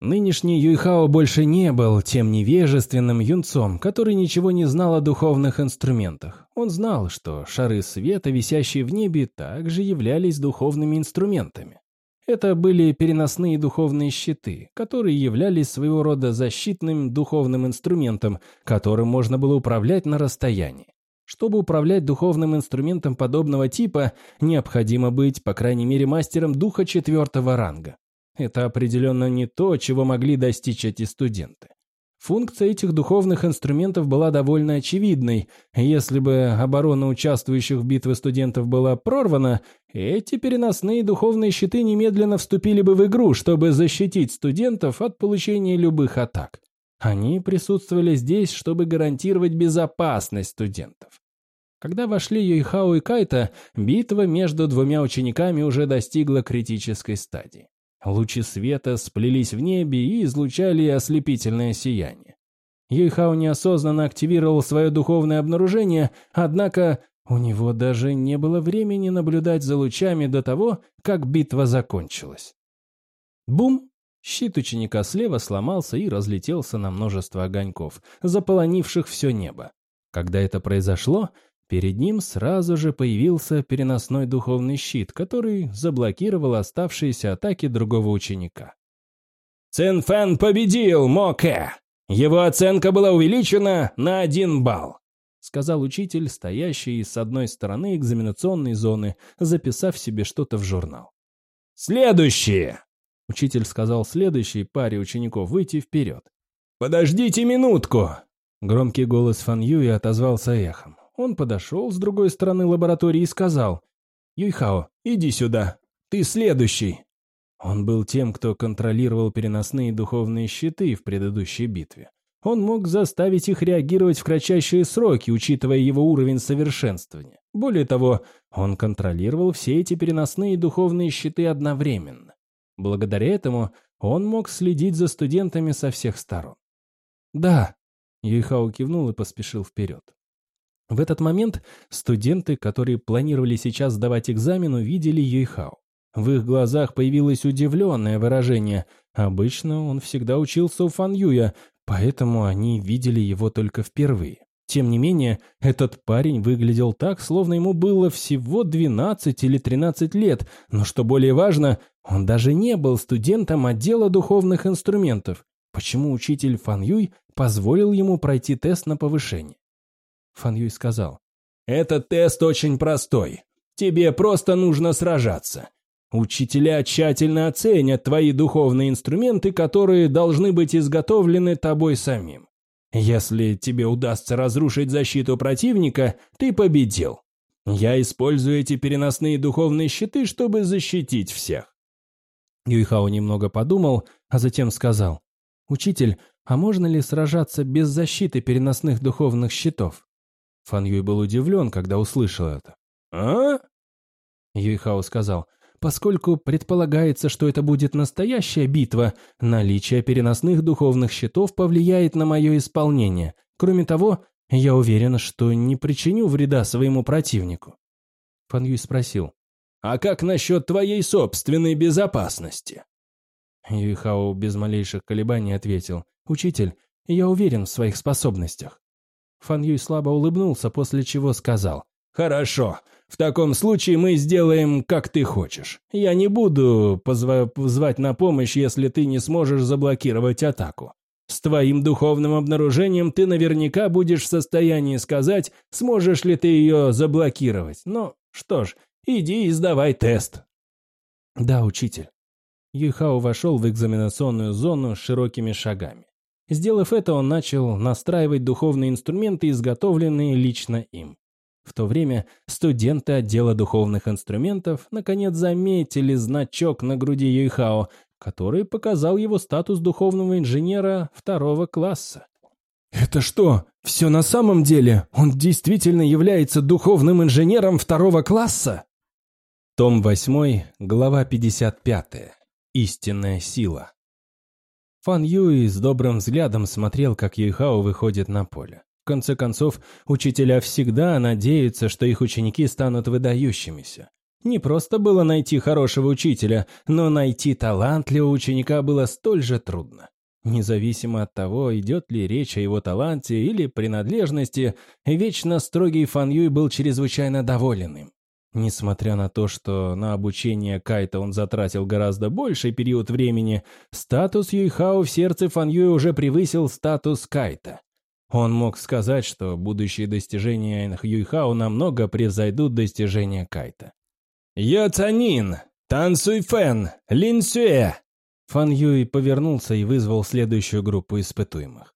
Нынешний Юйхао больше не был тем невежественным юнцом, который ничего не знал о духовных инструментах. Он знал, что шары света, висящие в небе, также являлись духовными инструментами. Это были переносные духовные щиты, которые являлись своего рода защитным духовным инструментом, которым можно было управлять на расстоянии. Чтобы управлять духовным инструментом подобного типа, необходимо быть, по крайней мере, мастером духа четвертого ранга. Это определенно не то, чего могли достичь эти студенты. Функция этих духовных инструментов была довольно очевидной. Если бы оборона участвующих в битве студентов была прорвана, эти переносные духовные щиты немедленно вступили бы в игру, чтобы защитить студентов от получения любых атак. Они присутствовали здесь, чтобы гарантировать безопасность студентов. Когда вошли Юйхао и Кайта, битва между двумя учениками уже достигла критической стадии. Лучи света сплелись в небе и излучали ослепительное сияние. Юйхао неосознанно активировал свое духовное обнаружение, однако у него даже не было времени наблюдать за лучами до того, как битва закончилась. Бум! Щит ученика слева сломался и разлетелся на множество огоньков, заполонивших все небо. Когда это произошло, Перед ним сразу же появился переносной духовный щит, который заблокировал оставшиеся атаки другого ученика. Цин Фэн победил Моке! Его оценка была увеличена на один балл!» сказал учитель, стоящий с одной стороны экзаменационной зоны, записав себе что-то в журнал. «Следующие!» Учитель сказал следующей паре учеников выйти вперед. «Подождите минутку!» Громкий голос Фан Юи отозвался эхом он подошел с другой стороны лаборатории и сказал, «Юйхао, иди сюда, ты следующий». Он был тем, кто контролировал переносные духовные щиты в предыдущей битве. Он мог заставить их реагировать в кратчайшие сроки, учитывая его уровень совершенствования. Более того, он контролировал все эти переносные духовные щиты одновременно. Благодаря этому он мог следить за студентами со всех сторон. «Да», — Юйхао кивнул и поспешил вперед. В этот момент студенты, которые планировали сейчас сдавать экзамен, увидели Юйхао. В их глазах появилось удивленное выражение. Обычно он всегда учился у Фан Юя, поэтому они видели его только впервые. Тем не менее, этот парень выглядел так, словно ему было всего 12 или 13 лет, но что более важно, он даже не был студентом отдела духовных инструментов. Почему учитель Фан Юй позволил ему пройти тест на повышение? Фан Юй сказал. «Этот тест очень простой. Тебе просто нужно сражаться. Учителя тщательно оценят твои духовные инструменты, которые должны быть изготовлены тобой самим. Если тебе удастся разрушить защиту противника, ты победил. Я использую эти переносные духовные щиты, чтобы защитить всех». Юйхао немного подумал, а затем сказал. «Учитель, а можно ли сражаться без защиты переносных духовных щитов?» Фан Юй был удивлен, когда услышал это. «А?» Юйхао сказал, поскольку предполагается, что это будет настоящая битва, наличие переносных духовных щитов повлияет на мое исполнение. Кроме того, я уверен, что не причиню вреда своему противнику. Фан Юй спросил, «А как насчет твоей собственной безопасности?» Юйхао без малейших колебаний ответил, «Учитель, я уверен в своих способностях». Фан Юй слабо улыбнулся, после чего сказал. «Хорошо. В таком случае мы сделаем, как ты хочешь. Я не буду позвать на помощь, если ты не сможешь заблокировать атаку. С твоим духовным обнаружением ты наверняка будешь в состоянии сказать, сможешь ли ты ее заблокировать. Ну, что ж, иди и сдавай тест». «Да, учитель». Юйхао вошел в экзаменационную зону с широкими шагами. Сделав это, он начал настраивать духовные инструменты, изготовленные лично им. В то время студенты отдела духовных инструментов наконец заметили значок на груди Юйхао, который показал его статус духовного инженера второго класса. «Это что, все на самом деле? Он действительно является духовным инженером второго класса?» Том 8, глава 55. Истинная сила. Фан Юй с добрым взглядом смотрел, как Юйхао выходит на поле. В конце концов, учителя всегда надеются, что их ученики станут выдающимися. Не просто было найти хорошего учителя, но найти талантливого ученика было столь же трудно. Независимо от того, идет ли речь о его таланте или принадлежности, вечно строгий Фан Юй был чрезвычайно доволен им. Несмотря на то, что на обучение Кайта он затратил гораздо больший период времени, статус Юйхао в сердце Фан Юя уже превысил статус Кайта. Он мог сказать, что будущие достижения Юйхао намного превзойдут достижения Кайта. «Я Цанин! Тан Суйфэн! Лин Сюэ!» Фан Юй повернулся и вызвал следующую группу испытуемых.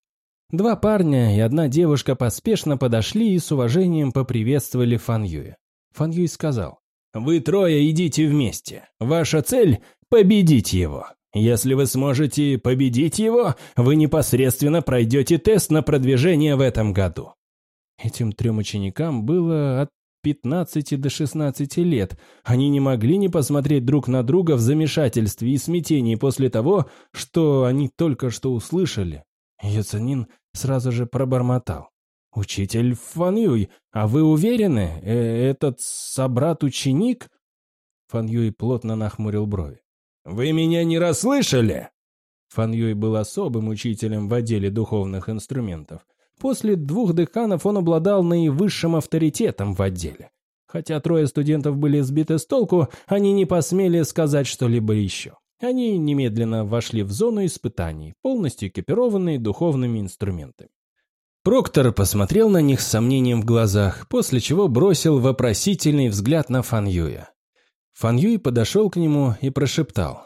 Два парня и одна девушка поспешно подошли и с уважением поприветствовали Фан Юя. Фан Юй сказал, «Вы трое идите вместе. Ваша цель – победить его. Если вы сможете победить его, вы непосредственно пройдете тест на продвижение в этом году». Этим трем ученикам было от 15 до 16 лет. Они не могли не посмотреть друг на друга в замешательстве и смятении после того, что они только что услышали. Яцанин сразу же пробормотал. «Учитель Фан Юй, а вы уверены, э этот собрат-ученик?» Фан Юй плотно нахмурил брови. «Вы меня не расслышали?» Фан Юй был особым учителем в отделе духовных инструментов. После двух деканов он обладал наивысшим авторитетом в отделе. Хотя трое студентов были сбиты с толку, они не посмели сказать что-либо еще. Они немедленно вошли в зону испытаний, полностью экипированные духовными инструментами. Проктор посмотрел на них с сомнением в глазах, после чего бросил вопросительный взгляд на Фан Юя. Фан Юй подошел к нему и прошептал.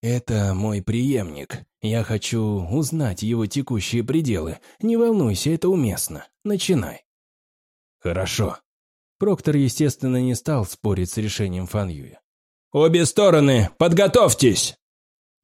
«Это мой преемник. Я хочу узнать его текущие пределы. Не волнуйся, это уместно. Начинай». «Хорошо». Проктор, естественно, не стал спорить с решением Фан Юя. «Обе стороны, подготовьтесь!»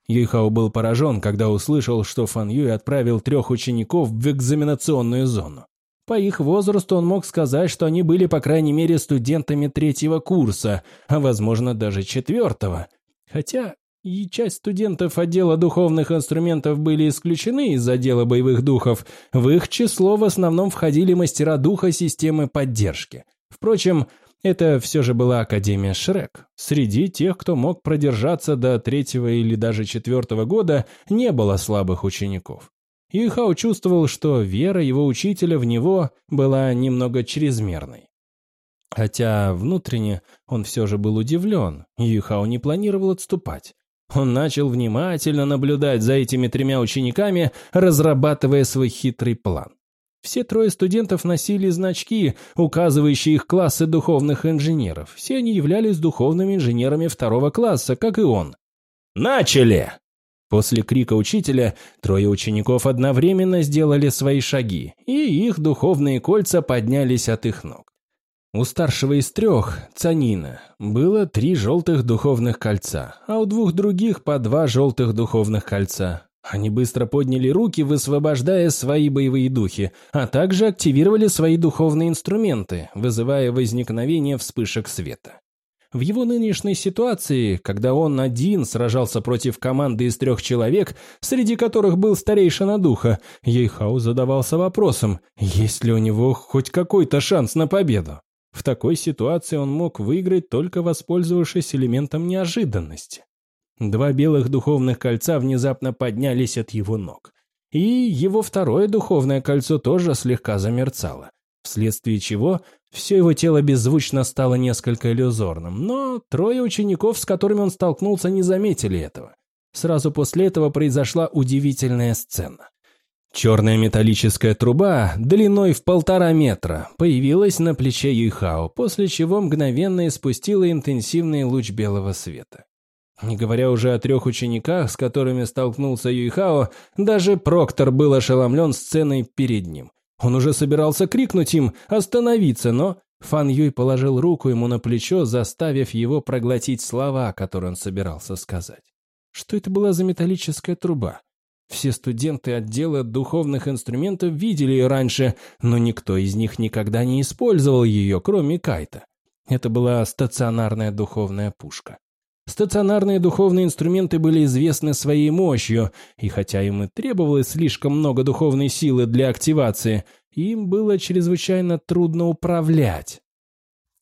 Юйхао был поражен, когда услышал, что Фан Юй отправил трех учеников в экзаменационную зону. По их возрасту он мог сказать, что они были, по крайней мере, студентами третьего курса, а, возможно, даже четвертого. Хотя и часть студентов отдела духовных инструментов были исключены из отдела боевых духов, в их число в основном входили мастера духа системы поддержки. Впрочем, это все же была Академия Шрек. Среди тех, кто мог продержаться до третьего или даже четвертого года, не было слабых учеников. Юйхао чувствовал, что вера его учителя в него была немного чрезмерной. Хотя внутренне он все же был удивлен, Юйхао не планировал отступать. Он начал внимательно наблюдать за этими тремя учениками, разрабатывая свой хитрый план. Все трое студентов носили значки, указывающие их классы духовных инженеров. Все они являлись духовными инженерами второго класса, как и он. «Начали!» После крика учителя трое учеников одновременно сделали свои шаги, и их духовные кольца поднялись от их ног. У старшего из трех, Цанина, было три желтых духовных кольца, а у двух других по два желтых духовных кольца. Они быстро подняли руки, высвобождая свои боевые духи, а также активировали свои духовные инструменты, вызывая возникновение вспышек света. В его нынешней ситуации, когда он один сражался против команды из трех человек, среди которых был старейшина духа, Ейхау задавался вопросом, есть ли у него хоть какой-то шанс на победу. В такой ситуации он мог выиграть, только воспользовавшись элементом неожиданности. Два белых духовных кольца внезапно поднялись от его ног. И его второе духовное кольцо тоже слегка замерцало, вследствие чего все его тело беззвучно стало несколько иллюзорным, но трое учеников, с которыми он столкнулся, не заметили этого. Сразу после этого произошла удивительная сцена. Черная металлическая труба длиной в полтора метра появилась на плече Юйхао, после чего мгновенно испустила интенсивный луч белого света. Не говоря уже о трех учениках, с которыми столкнулся Юйхао, даже Проктор был ошеломлен сценой перед ним. Он уже собирался крикнуть им «Остановиться!», но Фан Юй положил руку ему на плечо, заставив его проглотить слова, которые он собирался сказать. Что это была за металлическая труба? Все студенты отдела духовных инструментов видели ее раньше, но никто из них никогда не использовал ее, кроме Кайта. Это была стационарная духовная пушка. Стационарные духовные инструменты были известны своей мощью, и хотя им и требовалось слишком много духовной силы для активации, им было чрезвычайно трудно управлять.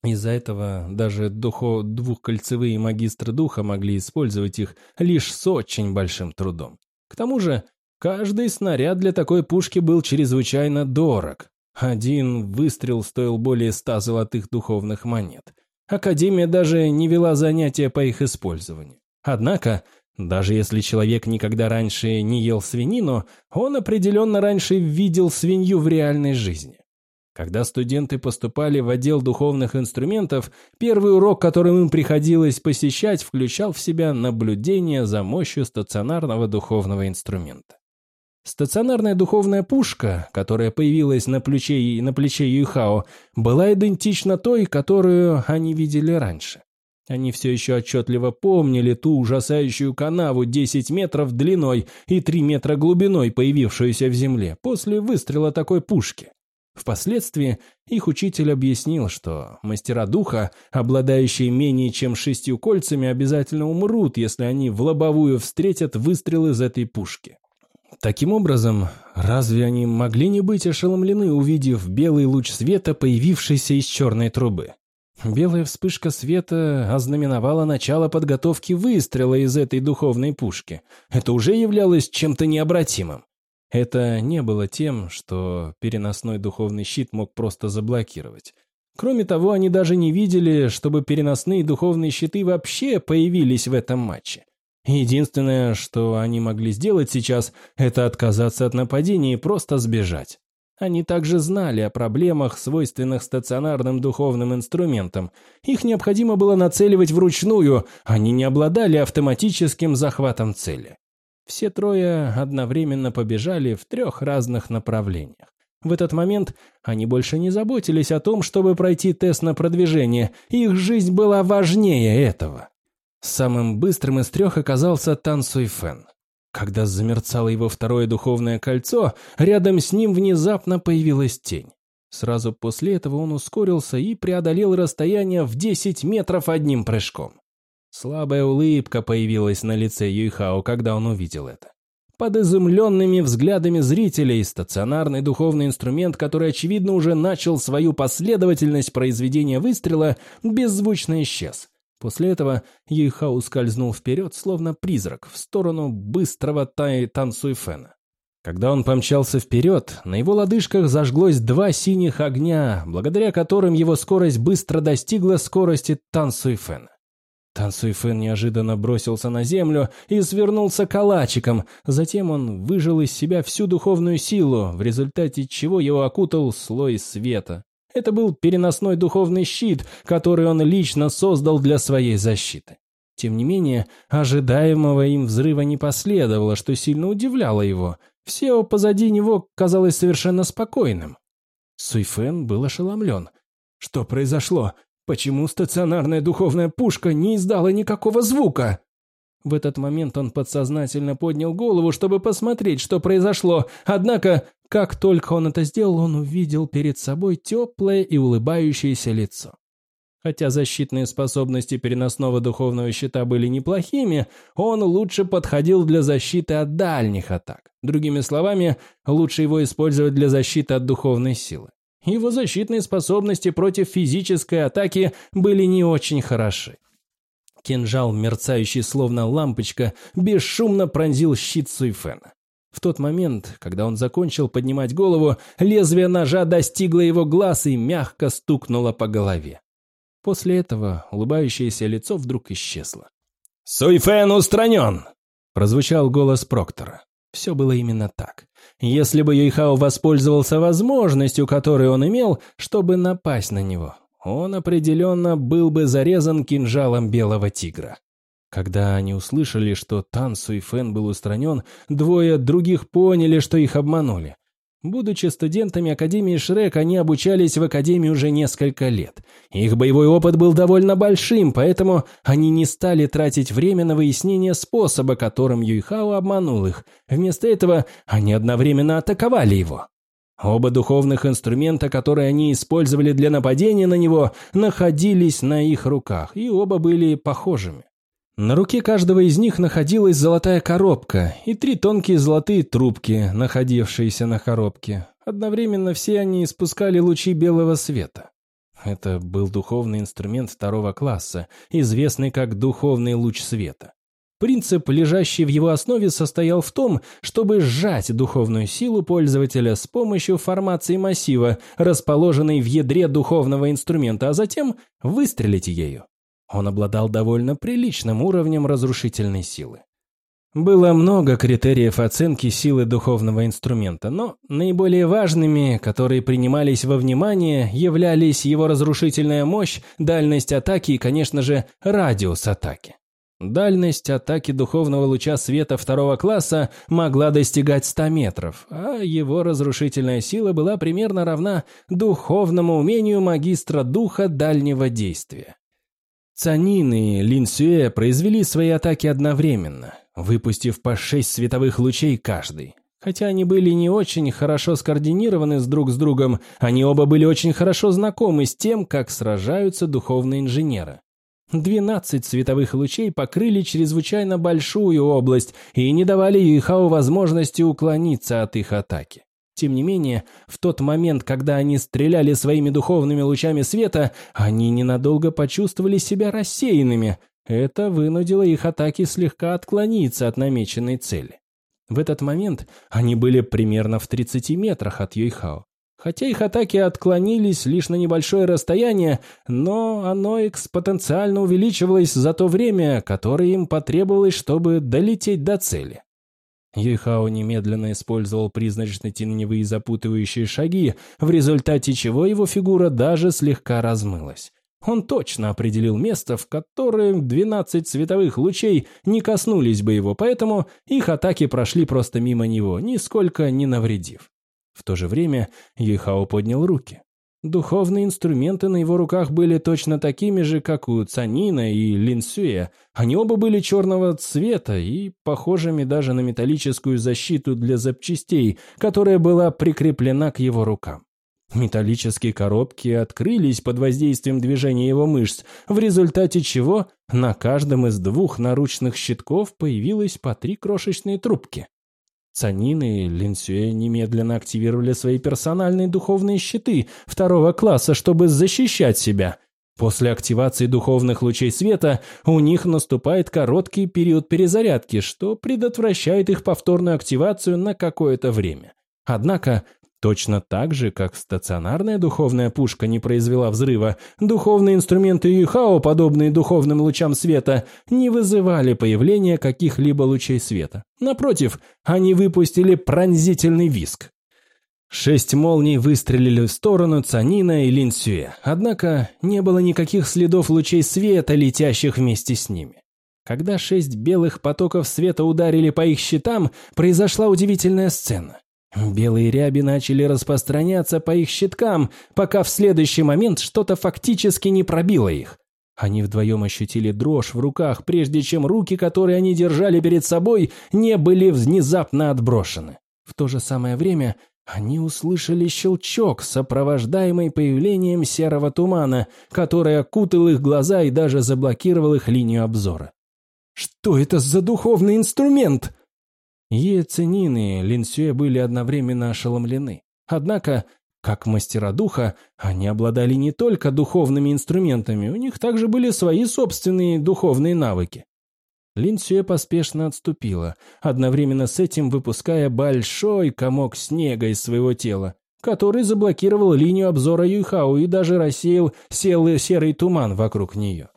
Из-за этого даже духо двухкольцевые магистры духа могли использовать их лишь с очень большим трудом. К тому же, каждый снаряд для такой пушки был чрезвычайно дорог. Один выстрел стоил более ста золотых духовных монет. Академия даже не вела занятия по их использованию. Однако, даже если человек никогда раньше не ел свинину, он определенно раньше видел свинью в реальной жизни. Когда студенты поступали в отдел духовных инструментов, первый урок, которым им приходилось посещать, включал в себя наблюдение за мощью стационарного духовного инструмента. Стационарная духовная пушка, которая появилась на плече, на плече Юйхао, была идентична той, которую они видели раньше. Они все еще отчетливо помнили ту ужасающую канаву 10 метров длиной и 3 метра глубиной, появившуюся в земле, после выстрела такой пушки. Впоследствии их учитель объяснил, что мастера духа, обладающие менее чем шестью кольцами, обязательно умрут, если они в лобовую встретят выстрел из этой пушки. Таким образом, разве они могли не быть ошеломлены, увидев белый луч света, появившийся из черной трубы? Белая вспышка света ознаменовала начало подготовки выстрела из этой духовной пушки. Это уже являлось чем-то необратимым. Это не было тем, что переносной духовный щит мог просто заблокировать. Кроме того, они даже не видели, чтобы переносные духовные щиты вообще появились в этом матче. Единственное, что они могли сделать сейчас, это отказаться от нападения и просто сбежать. Они также знали о проблемах, свойственных стационарным духовным инструментам. Их необходимо было нацеливать вручную, они не обладали автоматическим захватом цели. Все трое одновременно побежали в трех разных направлениях. В этот момент они больше не заботились о том, чтобы пройти тест на продвижение, их жизнь была важнее этого. Самым быстрым из трех оказался Тан Суйфен. Когда замерцало его второе духовное кольцо, рядом с ним внезапно появилась тень. Сразу после этого он ускорился и преодолел расстояние в 10 метров одним прыжком. Слабая улыбка появилась на лице Юйхао, когда он увидел это. Под изумленными взглядами зрителей стационарный духовный инструмент, который, очевидно, уже начал свою последовательность произведения выстрела, беззвучно исчез. После этого Юйхао скользнул вперед, словно призрак, в сторону быстрого Тай Тансуйфена. Когда он помчался вперед, на его лодыжках зажглось два синих огня, благодаря которым его скорость быстро достигла скорости Тансуйфена. Тан Суйфен неожиданно бросился на землю и свернулся калачиком. Затем он выжил из себя всю духовную силу, в результате чего его окутал слой света. Это был переносной духовный щит, который он лично создал для своей защиты. Тем не менее, ожидаемого им взрыва не последовало, что сильно удивляло его. Все позади него казалось совершенно спокойным. Суйфен был ошеломлен. Что произошло? Почему стационарная духовная пушка не издала никакого звука? В этот момент он подсознательно поднял голову, чтобы посмотреть, что произошло. Однако, как только он это сделал, он увидел перед собой теплое и улыбающееся лицо. Хотя защитные способности переносного духовного щита были неплохими, он лучше подходил для защиты от дальних атак. Другими словами, лучше его использовать для защиты от духовной силы. Его защитные способности против физической атаки были не очень хороши. Кинжал, мерцающий словно лампочка, бесшумно пронзил щит Суйфена. В тот момент, когда он закончил поднимать голову, лезвие ножа достигло его глаз и мягко стукнуло по голове. После этого улыбающееся лицо вдруг исчезло. «Суйфен устранен!» – прозвучал голос Проктора. Все было именно так. Если бы Юйхао воспользовался возможностью, которую он имел, чтобы напасть на него, он определенно был бы зарезан кинжалом белого тигра. Когда они услышали, что Тан Суйфен был устранен, двое других поняли, что их обманули. Будучи студентами Академии Шрек, они обучались в Академии уже несколько лет. Их боевой опыт был довольно большим, поэтому они не стали тратить время на выяснение способа, которым Юйхао обманул их. Вместо этого они одновременно атаковали его. Оба духовных инструмента, которые они использовали для нападения на него, находились на их руках, и оба были похожими. На руке каждого из них находилась золотая коробка и три тонкие золотые трубки, находившиеся на коробке. Одновременно все они испускали лучи белого света. Это был духовный инструмент второго класса, известный как духовный луч света. Принцип, лежащий в его основе, состоял в том, чтобы сжать духовную силу пользователя с помощью формации массива, расположенной в ядре духовного инструмента, а затем выстрелить ею. Он обладал довольно приличным уровнем разрушительной силы. Было много критериев оценки силы духовного инструмента, но наиболее важными, которые принимались во внимание, являлись его разрушительная мощь, дальность атаки и, конечно же, радиус атаки. Дальность атаки духовного луча света второго класса могла достигать 100 метров, а его разрушительная сила была примерно равна духовному умению магистра духа дальнего действия. Цанин и Лин Сюэ произвели свои атаки одновременно, выпустив по 6 световых лучей каждый. Хотя они были не очень хорошо скоординированы с друг с другом, они оба были очень хорошо знакомы с тем, как сражаются духовные инженеры. Двенадцать световых лучей покрыли чрезвычайно большую область и не давали Юйхао возможности уклониться от их атаки. Тем не менее, в тот момент, когда они стреляли своими духовными лучами света, они ненадолго почувствовали себя рассеянными. Это вынудило их атаки слегка отклониться от намеченной цели. В этот момент они были примерно в 30 метрах от Юйхао. Хотя их атаки отклонились лишь на небольшое расстояние, но оно экспотенциально увеличивалось за то время, которое им потребовалось, чтобы долететь до цели. Юйхао немедленно использовал призрачно-теневые запутывающие шаги, в результате чего его фигура даже слегка размылась. Он точно определил место, в которое 12 световых лучей не коснулись бы его, поэтому их атаки прошли просто мимо него, нисколько не навредив. В то же время Юйхао поднял руки. Духовные инструменты на его руках были точно такими же, как у Цанина и Линсюя. Они оба были черного цвета и похожими даже на металлическую защиту для запчастей, которая была прикреплена к его рукам. Металлические коробки открылись под воздействием движения его мышц, в результате чего на каждом из двух наручных щитков появилось по три крошечные трубки. Цанин и Линсюэ немедленно активировали свои персональные духовные щиты второго класса, чтобы защищать себя. После активации духовных лучей света у них наступает короткий период перезарядки, что предотвращает их повторную активацию на какое-то время. Однако Точно так же, как стационарная духовная пушка не произвела взрыва, духовные инструменты Юхао, подобные духовным лучам света, не вызывали появления каких-либо лучей света. Напротив, они выпустили пронзительный виск. Шесть молний выстрелили в сторону Цанина и Линсюэ, однако не было никаких следов лучей света, летящих вместе с ними. Когда шесть белых потоков света ударили по их щитам, произошла удивительная сцена. Белые ряби начали распространяться по их щиткам, пока в следующий момент что-то фактически не пробило их. Они вдвоем ощутили дрожь в руках, прежде чем руки, которые они держали перед собой, не были внезапно отброшены. В то же самое время они услышали щелчок, сопровождаемый появлением серого тумана, который окутал их глаза и даже заблокировал их линию обзора. «Что это за духовный инструмент?» Еценин и Линсюэ были одновременно ошеломлены. Однако, как мастера духа, они обладали не только духовными инструментами, у них также были свои собственные духовные навыки. Линсюэ поспешно отступила, одновременно с этим выпуская большой комок снега из своего тела, который заблокировал линию обзора Юйхао и даже рассеял серый туман вокруг нее.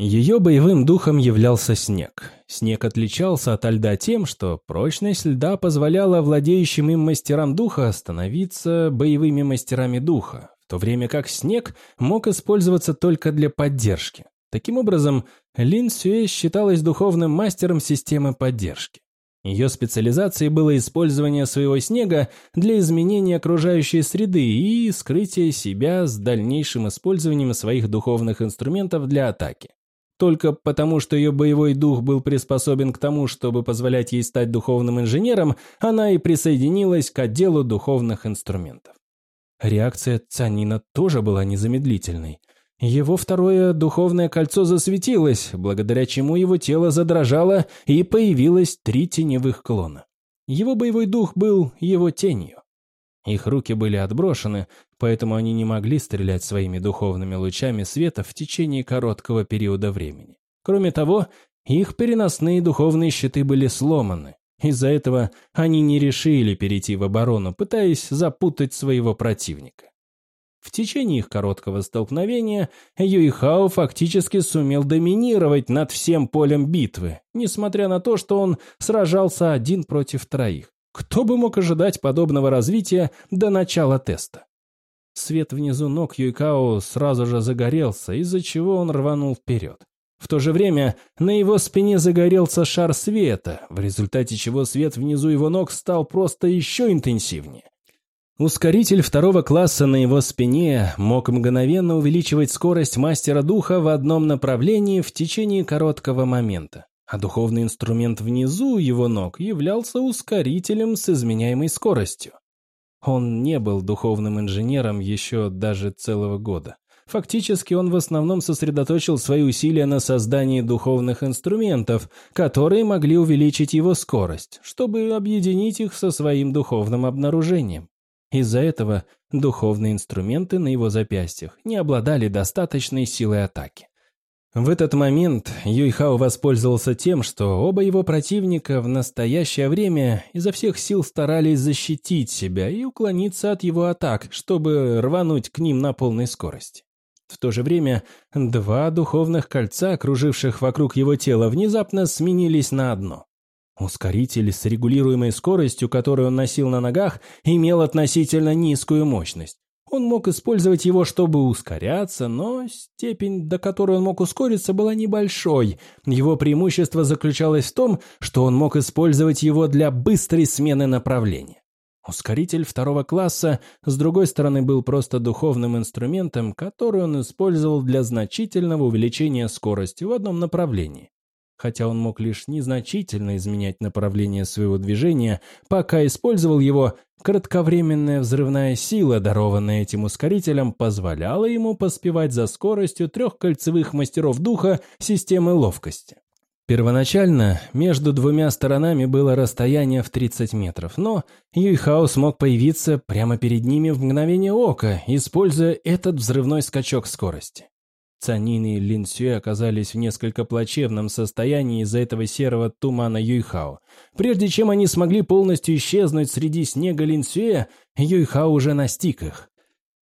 Ее боевым духом являлся снег. Снег отличался от льда тем, что прочность льда позволяла владеющим им мастерам духа становиться боевыми мастерами духа, в то время как снег мог использоваться только для поддержки. Таким образом, Лин Сюэ считалась духовным мастером системы поддержки. Ее специализацией было использование своего снега для изменения окружающей среды и скрытия себя с дальнейшим использованием своих духовных инструментов для атаки. Только потому, что ее боевой дух был приспособен к тому, чтобы позволять ей стать духовным инженером, она и присоединилась к отделу духовных инструментов. Реакция Цанина тоже была незамедлительной. Его второе духовное кольцо засветилось, благодаря чему его тело задрожало и появилось три теневых клона. Его боевой дух был его тенью. Их руки были отброшены, поэтому они не могли стрелять своими духовными лучами света в течение короткого периода времени. Кроме того, их переносные духовные щиты были сломаны. Из-за этого они не решили перейти в оборону, пытаясь запутать своего противника. В течение их короткого столкновения Юйхао фактически сумел доминировать над всем полем битвы, несмотря на то, что он сражался один против троих. Кто бы мог ожидать подобного развития до начала теста? Свет внизу ног Юйкао сразу же загорелся, из-за чего он рванул вперед. В то же время на его спине загорелся шар света, в результате чего свет внизу его ног стал просто еще интенсивнее. Ускоритель второго класса на его спине мог мгновенно увеличивать скорость мастера духа в одном направлении в течение короткого момента, а духовный инструмент внизу его ног являлся ускорителем с изменяемой скоростью. Он не был духовным инженером еще даже целого года. Фактически он в основном сосредоточил свои усилия на создании духовных инструментов, которые могли увеличить его скорость, чтобы объединить их со своим духовным обнаружением. Из-за этого духовные инструменты на его запястьях не обладали достаточной силой атаки. В этот момент Юйхао воспользовался тем, что оба его противника в настоящее время изо всех сил старались защитить себя и уклониться от его атак, чтобы рвануть к ним на полной скорости. В то же время два духовных кольца, круживших вокруг его тела, внезапно сменились на одно. Ускоритель с регулируемой скоростью, которую он носил на ногах, имел относительно низкую мощность. Он мог использовать его, чтобы ускоряться, но степень, до которой он мог ускориться, была небольшой. Его преимущество заключалось в том, что он мог использовать его для быстрой смены направления. Ускоритель второго класса, с другой стороны, был просто духовным инструментом, который он использовал для значительного увеличения скорости в одном направлении хотя он мог лишь незначительно изменять направление своего движения, пока использовал его, кратковременная взрывная сила, дарованная этим ускорителем, позволяла ему поспевать за скоростью трех кольцевых мастеров духа системы ловкости. Первоначально между двумя сторонами было расстояние в 30 метров, но Юйхао смог появиться прямо перед ними в мгновение ока, используя этот взрывной скачок скорости. Цанин и Лин Сюэ оказались в несколько плачевном состоянии из-за этого серого тумана Юйхао. Прежде чем они смогли полностью исчезнуть среди снега Лин Сюэ, Юйхао уже настиг их.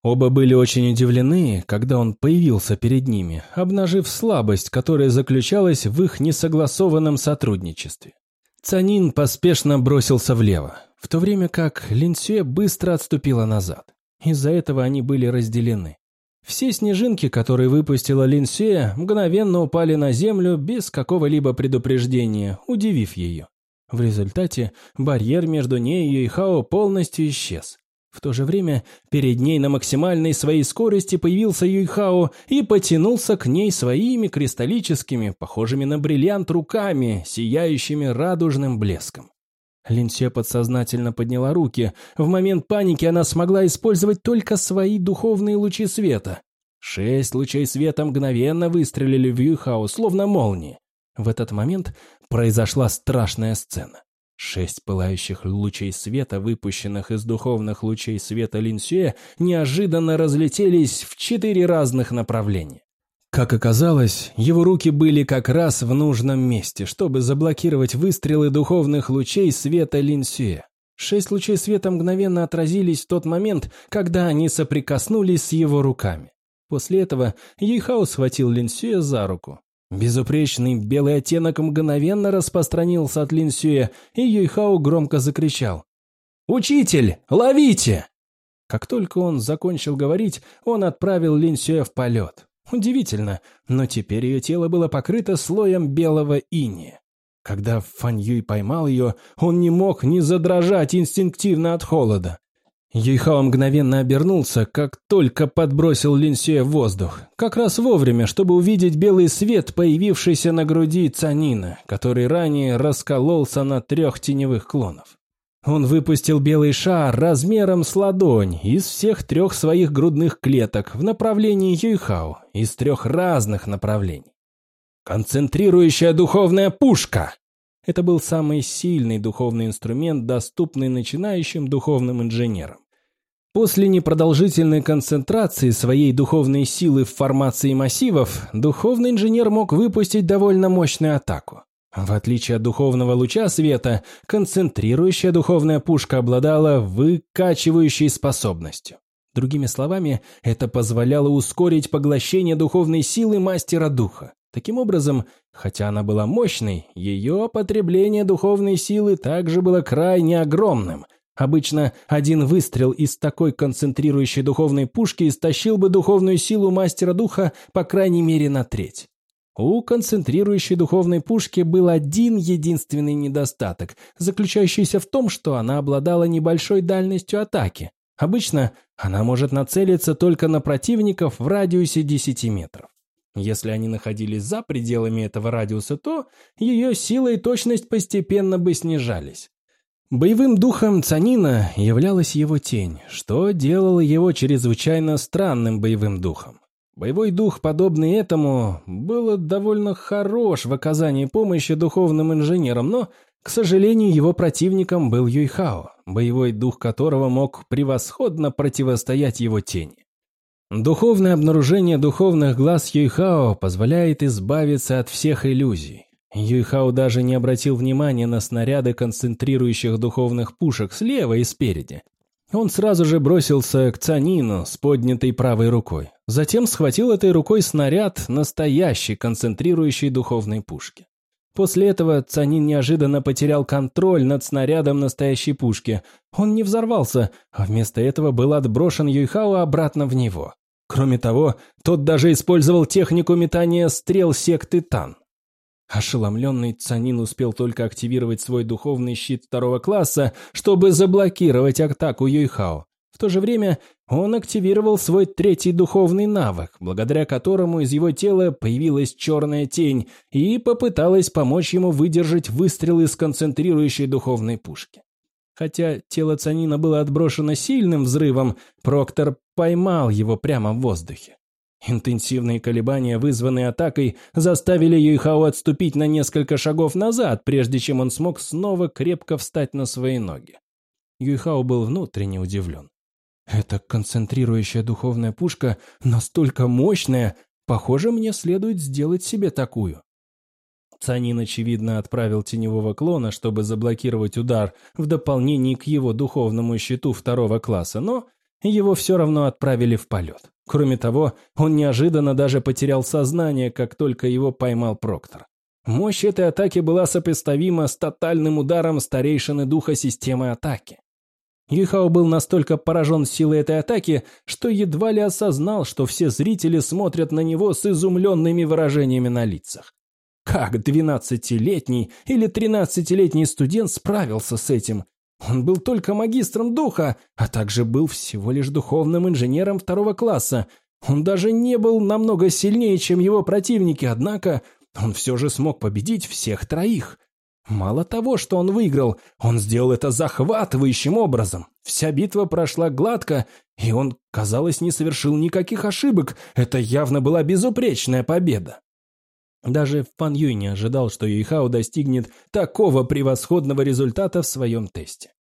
Оба были очень удивлены, когда он появился перед ними, обнажив слабость, которая заключалась в их несогласованном сотрудничестве. Цанин поспешно бросился влево, в то время как Лин Сюэ быстро отступила назад. Из-за этого они были разделены. Все снежинки, которые выпустила Линсея, мгновенно упали на землю без какого-либо предупреждения, удивив ее. В результате барьер между ней и Юйхао полностью исчез. В то же время перед ней на максимальной своей скорости появился Юйхао и потянулся к ней своими кристаллическими, похожими на бриллиант руками, сияющими радужным блеском. Линсе подсознательно подняла руки. В момент паники она смогла использовать только свои духовные лучи света. Шесть лучей света мгновенно выстрелили в Юхао, словно молнии. В этот момент произошла страшная сцена. Шесть пылающих лучей света, выпущенных из духовных лучей света Линсюэ, неожиданно разлетелись в четыре разных направления. Как оказалось, его руки были как раз в нужном месте, чтобы заблокировать выстрелы духовных лучей света Линсюэ. Шесть лучей света мгновенно отразились в тот момент, когда они соприкоснулись с его руками. После этого Ейхао схватил Линсюэ за руку. Безупречный белый оттенок мгновенно распространился от Линсюэ, и Юйхао громко закричал. «Учитель, ловите!» Как только он закончил говорить, он отправил Линсюэ в полет. Удивительно, но теперь ее тело было покрыто слоем белого иния. Когда Фан Юй поймал ее, он не мог не задрожать инстинктивно от холода. Юйхао мгновенно обернулся, как только подбросил Линсюэ в воздух. Как раз вовремя, чтобы увидеть белый свет, появившийся на груди Цанина, который ранее раскололся на трех теневых клонов. Он выпустил белый шар размером с ладонь из всех трех своих грудных клеток в направлении Юйхао, из трех разных направлений. Концентрирующая духовная пушка! Это был самый сильный духовный инструмент, доступный начинающим духовным инженерам. После непродолжительной концентрации своей духовной силы в формации массивов, духовный инженер мог выпустить довольно мощную атаку. В отличие от духовного луча света, концентрирующая духовная пушка обладала выкачивающей способностью. Другими словами, это позволяло ускорить поглощение духовной силы мастера духа. Таким образом, хотя она была мощной, ее потребление духовной силы также было крайне огромным, Обычно один выстрел из такой концентрирующей духовной пушки истощил бы духовную силу мастера духа по крайней мере на треть. У концентрирующей духовной пушки был один единственный недостаток, заключающийся в том, что она обладала небольшой дальностью атаки. Обычно она может нацелиться только на противников в радиусе 10 метров. Если они находились за пределами этого радиуса, то ее сила и точность постепенно бы снижались. Боевым духом Цанина являлась его тень, что делало его чрезвычайно странным боевым духом. Боевой дух, подобный этому, был довольно хорош в оказании помощи духовным инженерам, но, к сожалению, его противником был Юйхао, боевой дух которого мог превосходно противостоять его тени. Духовное обнаружение духовных глаз Юйхао позволяет избавиться от всех иллюзий. Юйхао даже не обратил внимания на снаряды концентрирующих духовных пушек слева и спереди. Он сразу же бросился к Цанину с поднятой правой рукой. Затем схватил этой рукой снаряд настоящей концентрирующей духовной пушки. После этого Цанин неожиданно потерял контроль над снарядом настоящей пушки. Он не взорвался, а вместо этого был отброшен Юйхао обратно в него. Кроме того, тот даже использовал технику метания стрел секты Тан. Ошеломленный Цанин успел только активировать свой духовный щит второго класса, чтобы заблокировать атаку Юйхао. В то же время он активировал свой третий духовный навык, благодаря которому из его тела появилась черная тень и попыталась помочь ему выдержать выстрел из концентрирующей духовной пушки. Хотя тело Цанина было отброшено сильным взрывом, Проктор поймал его прямо в воздухе. Интенсивные колебания, вызванные атакой, заставили Юйхао отступить на несколько шагов назад, прежде чем он смог снова крепко встать на свои ноги. Юйхао был внутренне удивлен. «Эта концентрирующая духовная пушка настолько мощная, похоже, мне следует сделать себе такую». Цанин, очевидно, отправил теневого клона, чтобы заблокировать удар в дополнение к его духовному щиту второго класса, но его все равно отправили в полет. Кроме того, он неожиданно даже потерял сознание, как только его поймал Проктор. Мощь этой атаки была сопоставима с тотальным ударом старейшины духа системы атаки. Юхао был настолько поражен силой этой атаки, что едва ли осознал, что все зрители смотрят на него с изумленными выражениями на лицах. Как двенадцатилетний или тринадцатилетний студент справился с этим? Он был только магистром духа, а также был всего лишь духовным инженером второго класса. Он даже не был намного сильнее, чем его противники, однако он все же смог победить всех троих. Мало того, что он выиграл, он сделал это захватывающим образом. Вся битва прошла гладко, и он, казалось, не совершил никаких ошибок. Это явно была безупречная победа. Даже Фан Юй не ожидал, что Юйхао достигнет такого превосходного результата в своем тесте.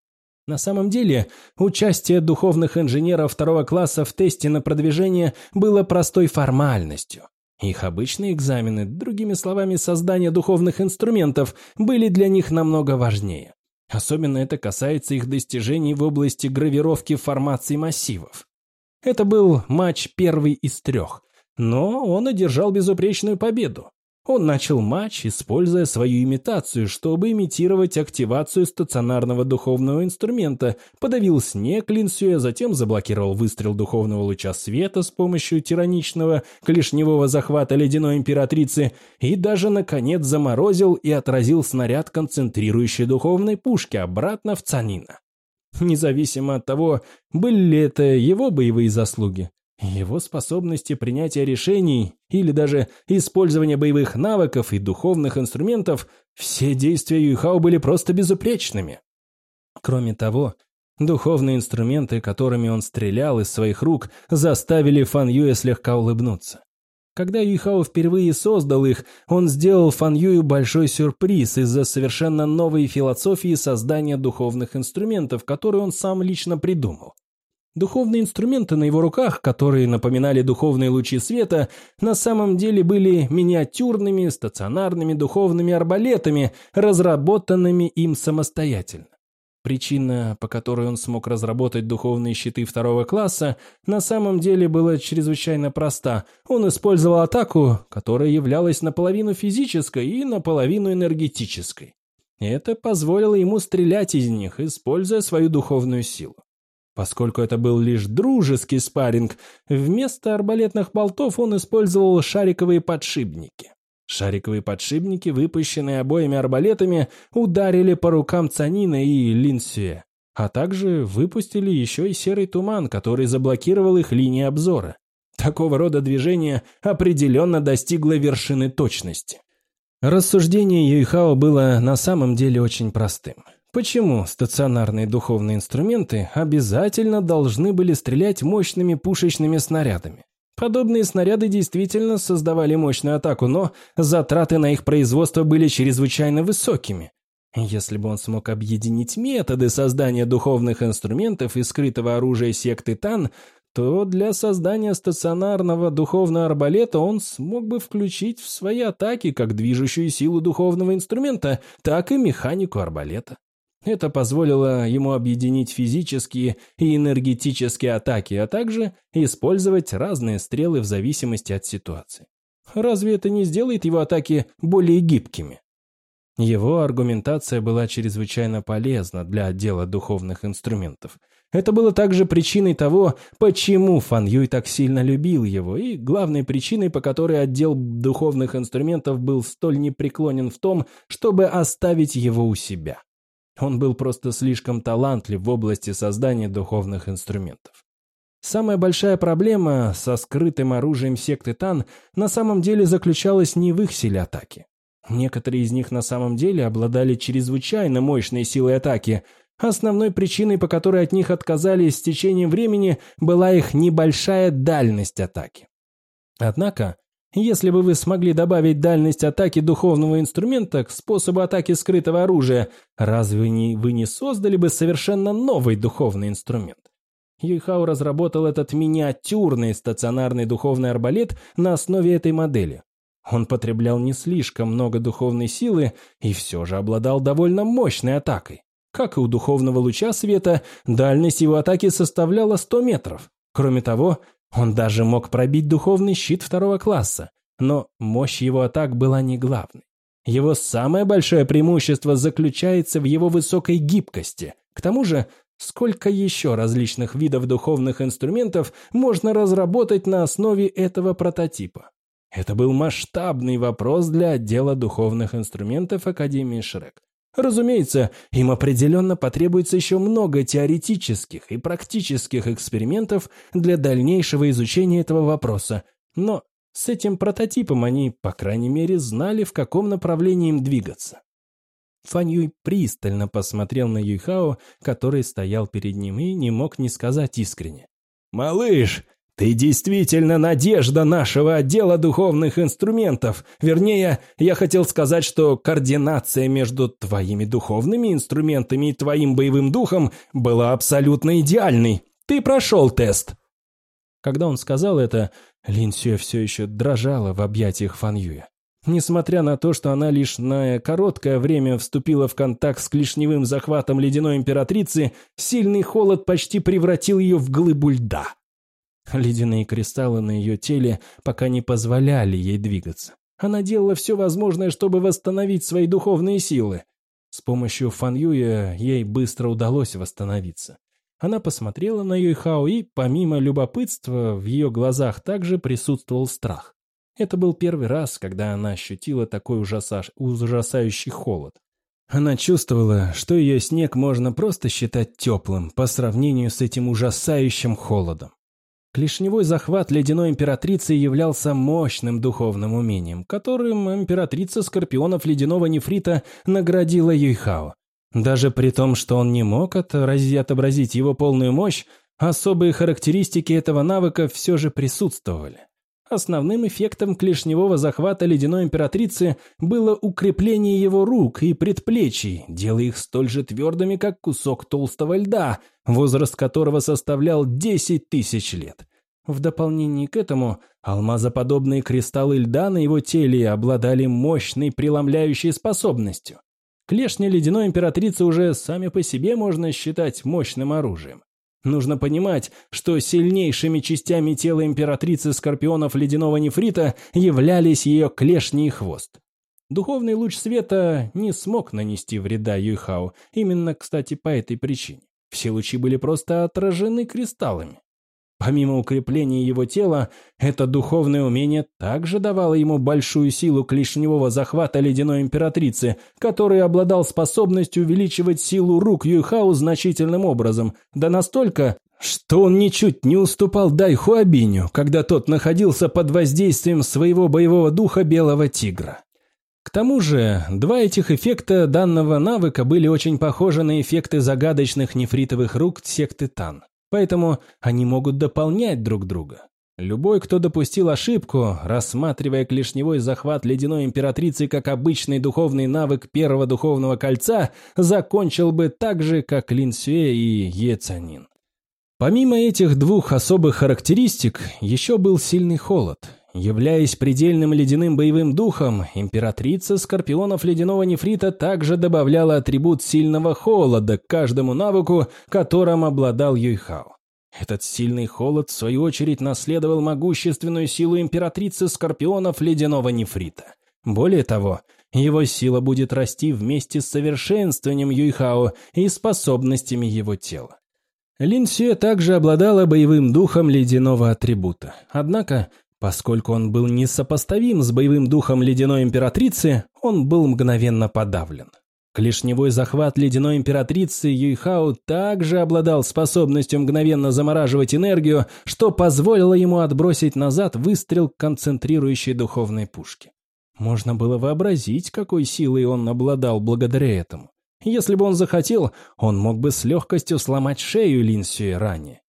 На самом деле, участие духовных инженеров второго класса в тесте на продвижение было простой формальностью. Их обычные экзамены, другими словами, создание духовных инструментов, были для них намного важнее. Особенно это касается их достижений в области гравировки формаций массивов. Это был матч первый из трех, но он одержал безупречную победу. Он начал матч, используя свою имитацию, чтобы имитировать активацию стационарного духовного инструмента, подавил снег Линсюя, затем заблокировал выстрел духовного луча света с помощью тираничного клешневого захвата ледяной императрицы и даже, наконец, заморозил и отразил снаряд концентрирующей духовной пушки обратно в Цанина. Независимо от того, были ли это его боевые заслуги, его способности принятия решений или даже использования боевых навыков и духовных инструментов, все действия Юйхао были просто безупречными. Кроме того, духовные инструменты, которыми он стрелял из своих рук, заставили Фан Юя слегка улыбнуться. Когда Юйхао впервые создал их, он сделал Фан Юю большой сюрприз из-за совершенно новой философии создания духовных инструментов, которую он сам лично придумал. Духовные инструменты на его руках, которые напоминали духовные лучи света, на самом деле были миниатюрными стационарными духовными арбалетами, разработанными им самостоятельно. Причина, по которой он смог разработать духовные щиты второго класса, на самом деле была чрезвычайно проста. Он использовал атаку, которая являлась наполовину физической и наполовину энергетической. Это позволило ему стрелять из них, используя свою духовную силу. Поскольку это был лишь дружеский спарринг, вместо арбалетных болтов он использовал шариковые подшипники. Шариковые подшипники, выпущенные обоими арбалетами, ударили по рукам Цанина и Линсюэ, а также выпустили еще и серый туман, который заблокировал их линии обзора. Такого рода движение определенно достигло вершины точности. Рассуждение Юйхао было на самом деле очень простым. Почему стационарные духовные инструменты обязательно должны были стрелять мощными пушечными снарядами? Подобные снаряды действительно создавали мощную атаку, но затраты на их производство были чрезвычайно высокими. Если бы он смог объединить методы создания духовных инструментов и скрытого оружия секты Тан, то для создания стационарного духовного арбалета он смог бы включить в свои атаки как движущую силу духовного инструмента, так и механику арбалета. Это позволило ему объединить физические и энергетические атаки, а также использовать разные стрелы в зависимости от ситуации. Разве это не сделает его атаки более гибкими? Его аргументация была чрезвычайно полезна для отдела духовных инструментов. Это было также причиной того, почему Фан Юй так сильно любил его, и главной причиной, по которой отдел духовных инструментов был столь непреклонен в том, чтобы оставить его у себя. Он был просто слишком талантлив в области создания духовных инструментов. Самая большая проблема со скрытым оружием секты Тан на самом деле заключалась не в их силе атаки. Некоторые из них на самом деле обладали чрезвычайно мощной силой атаки. Основной причиной, по которой от них отказались с течением времени, была их небольшая дальность атаки. Однако, если бы вы смогли добавить дальность атаки духовного инструмента к способу атаки скрытого оружия, разве вы не создали бы совершенно новый духовный инструмент? Юйхао разработал этот миниатюрный стационарный духовный арбалет на основе этой модели. Он потреблял не слишком много духовной силы и все же обладал довольно мощной атакой. Как и у духовного луча света, дальность его атаки составляла 100 метров. Кроме того, он даже мог пробить духовный щит второго класса, но мощь его атак была не главной. Его самое большое преимущество заключается в его высокой гибкости. К тому же, сколько еще различных видов духовных инструментов можно разработать на основе этого прототипа? Это был масштабный вопрос для отдела духовных инструментов Академии Шрек. Разумеется, им определенно потребуется еще много теоретических и практических экспериментов для дальнейшего изучения этого вопроса, но с этим прототипом они, по крайней мере, знали, в каком направлении им двигаться. Фан Юй пристально посмотрел на Юйхао, который стоял перед ним и не мог не сказать искренне. «Малыш, ты действительно надежда нашего отдела духовных инструментов. Вернее, я хотел сказать, что координация между твоими духовными инструментами и твоим боевым духом была абсолютно идеальной. Ты прошел тест. Когда он сказал это, Лин Сюэ все еще дрожала в объятиях Фан Юя. Несмотря на то, что она лишь на короткое время вступила в контакт с клешневым захватом ледяной императрицы, сильный холод почти превратил ее в глыбу льда. Ледяные кристаллы на ее теле пока не позволяли ей двигаться. Она делала все возможное, чтобы восстановить свои духовные силы. С помощью Фан Юя ей быстро удалось восстановиться. Она посмотрела на Юйхао и, помимо любопытства, в ее глазах также присутствовал страх. Это был первый раз, когда она ощутила такой ужаса... ужасающий холод. Она чувствовала, что ее снег можно просто считать теплым по сравнению с этим ужасающим холодом. Клешневой захват ледяной императрицы являлся мощным духовным умением, которым императрица скорпионов ледяного нефрита наградила Юйхао. Даже при том, что он не мог отобразить его полную мощь, особые характеристики этого навыка все же присутствовали. Основным эффектом клешневого захвата ледяной императрицы было укрепление его рук и предплечий, делая их столь же твердыми, как кусок толстого льда, возраст которого составлял 10 тысяч лет. В дополнение к этому, алмазоподобные кристаллы льда на его теле обладали мощной преломляющей способностью. Клешни ледяной императрицы уже сами по себе можно считать мощным оружием. Нужно понимать, что сильнейшими частями тела императрицы скорпионов ледяного нефрита являлись ее клешни и хвост. Духовный луч света не смог нанести вреда Юйхао, именно, кстати, по этой причине. Все лучи были просто отражены кристаллами. Помимо укрепления его тела, это духовное умение также давало ему большую силу клешневого захвата ледяной императрицы, который обладал способностью увеличивать силу рук Юйхао значительным образом, да настолько, что он ничуть не уступал Дай Хуабиню, когда тот находился под воздействием своего боевого духа Белого Тигра. К тому же, два этих эффекта данного навыка были очень похожи на эффекты загадочных нефритовых рук секты Тан. Поэтому они могут дополнять друг друга. Любой, кто допустил ошибку, рассматривая клешневой захват ледяной императрицы как обычный духовный навык первого духовного кольца, закончил бы так же, как Лин Сюэ и Е Цанин. Помимо этих двух особых характеристик, еще был сильный холод. Являясь предельным ледяным боевым духом, императрица скорпионов ледяного нефрита также добавляла атрибут сильного холода к каждому навыку, которым обладал Юйхао. Этот сильный холод, в свою очередь, наследовал могущественную силу императрицы скорпионов ледяного нефрита. Более того, его сила будет расти вместе с совершенствованием Юйхао и способностями его тела. Лин Сюэ также обладала боевым духом ледяного атрибута. Однако Поскольку он был несопоставим с боевым духом ледяной императрицы, он был мгновенно подавлен. Клешневой захват ледяной императрицы Юйхао также обладал способностью мгновенно замораживать энергию, что позволило ему отбросить назад выстрел концентрирующей духовной пушки. Можно было вообразить, какой силой он обладал благодаря этому. Если бы он захотел, он мог бы с легкостью сломать шею Линсюэ ранее.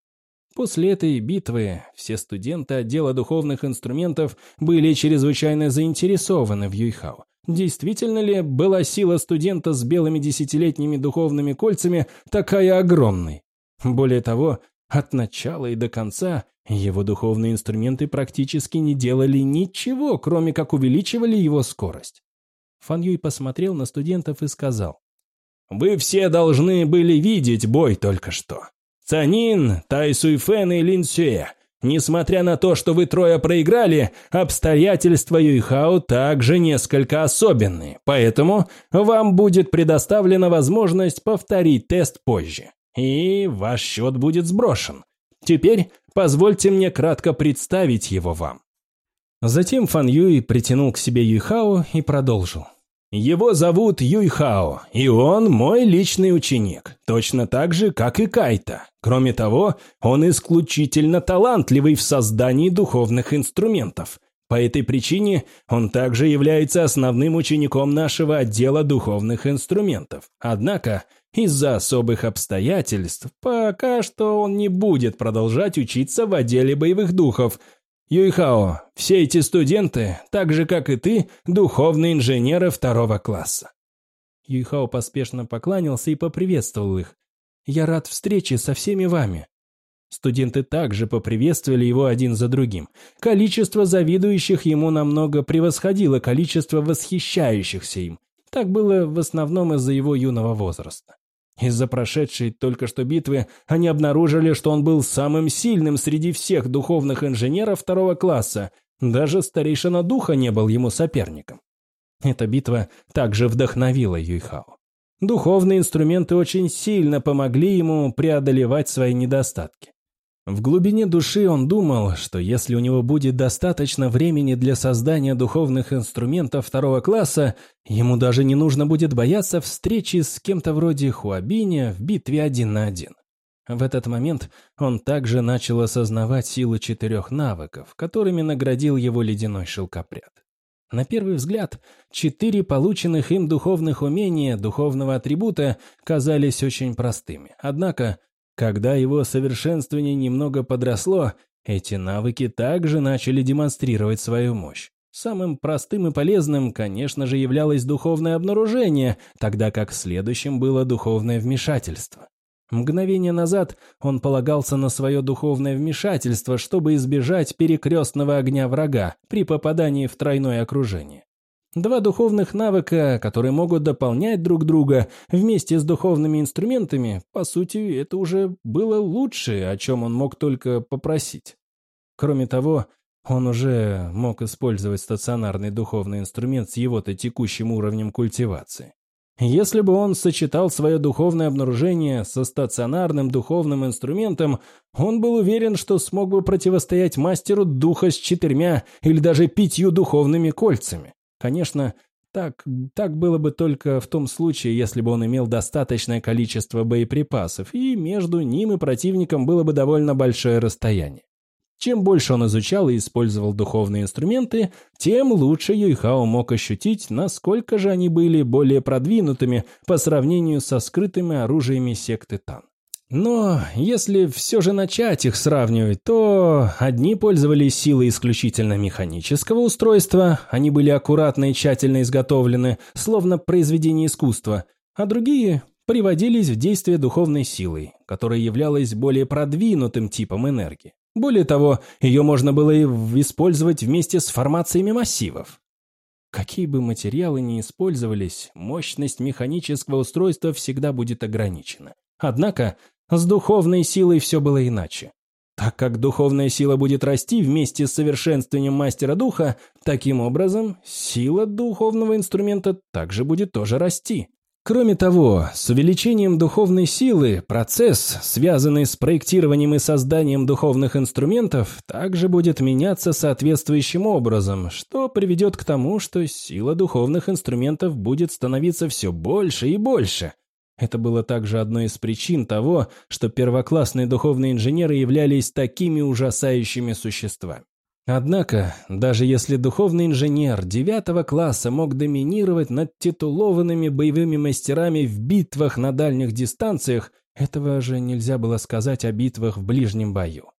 После этой битвы все студенты отдела духовных инструментов были чрезвычайно заинтересованы в Юйхао. Действительно ли была сила студента с белыми десятилетними духовными кольцами такая огромной? Более того, от начала и до конца его духовные инструменты практически не делали ничего, кроме как увеличивали его скорость. Фан Юй посмотрел на студентов и сказал, «Вы все должны были видеть бой только что. Цанин, Тай Суйфен и Лин Сюэ. Несмотря на то, что вы трое проиграли, обстоятельства Юйхао также несколько особенные, поэтому вам будет предоставлена возможность повторить тест позже, и ваш счет будет сброшен. Теперь позвольте мне кратко представить его вам. Затем Фан Юй притянул к себе Юйхао и продолжил. Его зовут Юйхао, и он мой личный ученик, точно так же, как и Кайта. Кроме того, он исключительно талантливый в создании духовных инструментов. По этой причине он также является основным учеником нашего отдела духовных инструментов. Однако, из-за особых обстоятельств, пока что он не будет продолжать учиться в отделе боевых духов, Юйхао, все эти студенты, так же как и ты, духовные инженеры второго класса. Юйхао поспешно поклонился и поприветствовал их. «Я рад встрече со всеми вами». Студенты также поприветствовали его один за другим. Количество завидующих ему намного превосходило количество восхищающихся им. Так было в основном из-за его юного возраста. Из-за прошедшей только что битвы они обнаружили, что он был самым сильным среди всех духовных инженеров второго класса. Даже старейшина духа не был ему соперником. Эта битва также вдохновила Юйхао. Духовные инструменты очень сильно помогли ему преодолевать свои недостатки. В глубине души он думал, что если у него будет достаточно времени для создания духовных инструментов второго класса, ему даже не нужно будет бояться встречи с кем-то вроде Хуабиня в битве один на один. В этот момент он также начал осознавать силу четырех навыков, которыми наградил его ледяной шелкопряд. На первый взгляд, четыре полученных им духовных умения духовного атрибута казались очень простыми. Однако когда его совершенствование немного подросло, Эти навыки также начали демонстрировать свою мощь. Самым простым и полезным, конечно же, являлось духовное обнаружение, тогда как следующим было духовное вмешательство. Мгновение назад он полагался на свое духовное вмешательство, чтобы избежать перекрестного огня врага при попадании в тройное окружение. Два духовных навыка, которые могут дополнять друг друга вместе с духовными инструментами, по сути, это уже было лучшее, о чем он мог только попросить. Кроме того, он уже мог использовать стационарный духовный инструмент с его-то текущим уровнем культивации. Если бы он сочетал свое духовное обнаружение со стационарным духовным инструментом, он был уверен, что смог бы противостоять мастеру духа с четырьмя или даже пятью духовными кольцами. Конечно, так, так было бы только в том случае, если бы он имел достаточное количество боеприпасов, и между ним и противником было бы довольно большое расстояние. Чем больше он изучал и использовал духовные инструменты, тем лучше Юйхао мог ощутить, насколько же они были более продвинутыми по сравнению со скрытыми оружиями секты Тан. Но если все же начать их сравнивать, то одни пользовались силой исключительно механического устройства, они были аккуратно и тщательно изготовлены, словно произведение искусства, а другие приводились в действие духовной силой, которая являлась более продвинутым типом энергии. Более того, ее можно было и использовать вместе с формациями массивов. Какие бы материалы ни использовались, мощность механического устройства всегда будет ограничена. Однако с духовной силой все было иначе. Так как духовная сила будет расти вместе с совершенствованием мастера духа, таким образом сила духовного инструмента также будет тоже расти. Кроме того, с увеличением духовной силы процесс, связанный с проектированием и созданием духовных инструментов, также будет меняться соответствующим образом, что приведет к тому, что сила духовных инструментов будет становиться все больше и больше – это было также одной из причин того, что первоклассные духовные инженеры являлись такими ужасающими существами. Однако, даже если духовный инженер девятого класса мог доминировать над титулованными боевыми мастерами в битвах на дальних дистанциях, этого же нельзя было сказать о битвах в ближнем бою.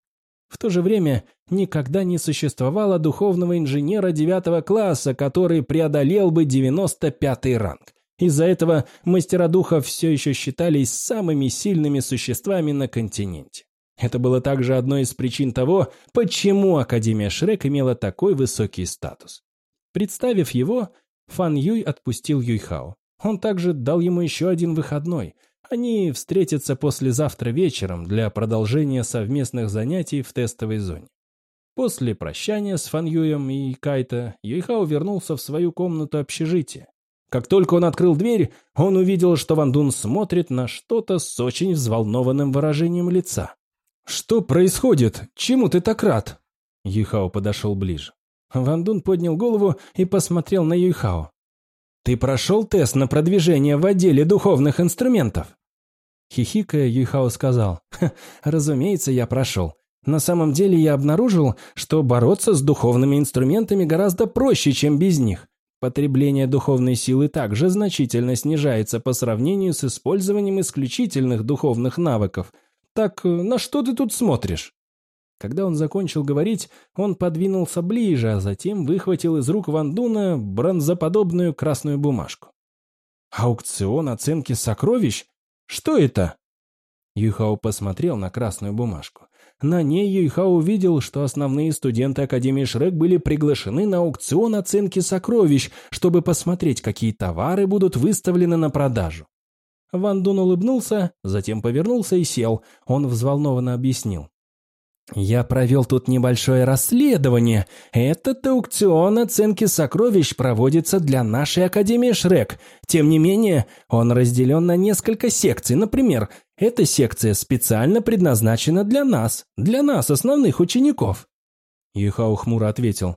В то же время никогда не существовало духовного инженера девятого класса, который преодолел бы 95-й ранг. Из-за этого мастера духа все еще считались самыми сильными существами на континенте. Это было также одной из причин того, почему Академия Шрек имела такой высокий статус. Представив его, Фан Юй отпустил Юйхао. Он также дал ему еще один выходной. Они встретятся послезавтра вечером для продолжения совместных занятий в тестовой зоне. После прощания с Фан Юем и Кайта, Юйхао вернулся в свою комнату общежития. Как только он открыл дверь, он увидел, что Ван Дун смотрит на что-то с очень взволнованным выражением лица. «Что происходит? Чему ты так рад?» Юйхао подошел ближе. Ван Дун поднял голову и посмотрел на Юйхао. «Ты прошел тест на продвижение в отделе духовных инструментов?» Хихикая, Юйхао сказал, «Разумеется, я прошел. На самом деле я обнаружил, что бороться с духовными инструментами гораздо проще, чем без них. Потребление духовной силы также значительно снижается по сравнению с использованием исключительных духовных навыков. Так э, на что ты тут смотришь? Когда он закончил говорить, он подвинулся ближе, а затем выхватил из рук Вандуна бронзоподобную красную бумажку. «Аукцион оценки сокровищ? Что это?» Юхао посмотрел на красную бумажку. На ней Юйхао увидел, что основные студенты Академии Шрек были приглашены на аукцион оценки сокровищ, чтобы посмотреть, какие товары будут выставлены на продажу. Ван Дун улыбнулся, затем повернулся и сел. Он взволнованно объяснил. «Я провел тут небольшое расследование. Этот аукцион оценки сокровищ проводится для нашей Академии Шрек. Тем не менее, он разделен на несколько секций. Например, эта секция специально предназначена для нас, для нас, основных учеников». Юхао хмуро ответил.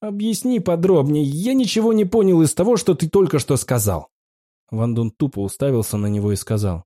«Объясни подробнее, я ничего не понял из того, что ты только что сказал». Ван Дун тупо уставился на него и сказал.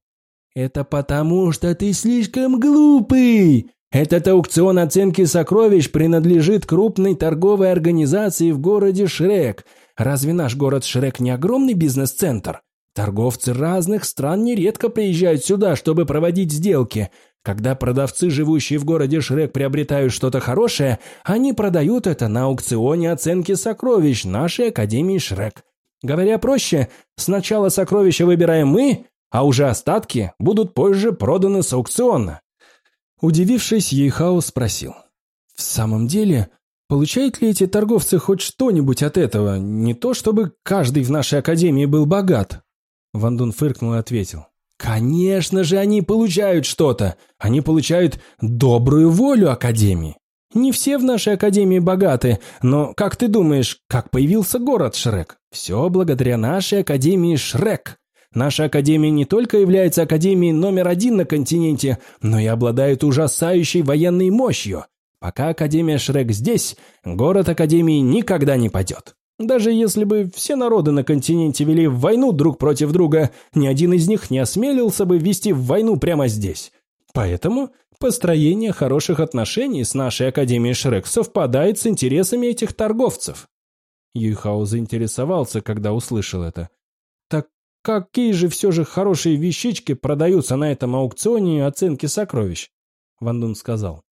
«Это потому, что ты слишком глупый!» Этот аукцион оценки сокровищ принадлежит крупной торговой организации в городе Шрек. Разве наш город Шрек не огромный бизнес-центр? Торговцы разных стран нередко приезжают сюда, чтобы проводить сделки. Когда продавцы, живущие в городе Шрек, приобретают что-то хорошее, они продают это на аукционе оценки сокровищ нашей Академии Шрек. Говоря проще, сначала сокровища выбираем мы, а уже остатки будут позже проданы с аукциона. Удивившись, Ейхао спросил. «В самом деле, получают ли эти торговцы хоть что-нибудь от этого? Не то, чтобы каждый в нашей академии был богат». Вандун фыркнул и ответил. «Конечно же они получают что-то! Они получают добрую волю Академии! Не все в нашей Академии богаты, но, как ты думаешь, как появился город Шрек? Все благодаря нашей Академии Шрек!» Наша Академия не только является Академией номер один на континенте, но и обладает ужасающей военной мощью. Пока Академия Шрек здесь, город Академии никогда не падет. Даже если бы все народы на континенте вели войну друг против друга, ни один из них не осмелился бы вести войну прямо здесь. Поэтому построение хороших отношений с нашей Академией Шрек совпадает с интересами этих торговцев. Юйхао заинтересовался, когда услышал это. Какие же все же хорошие вещички продаются на этом аукционе оценки сокровищ? Ван Дун сказал.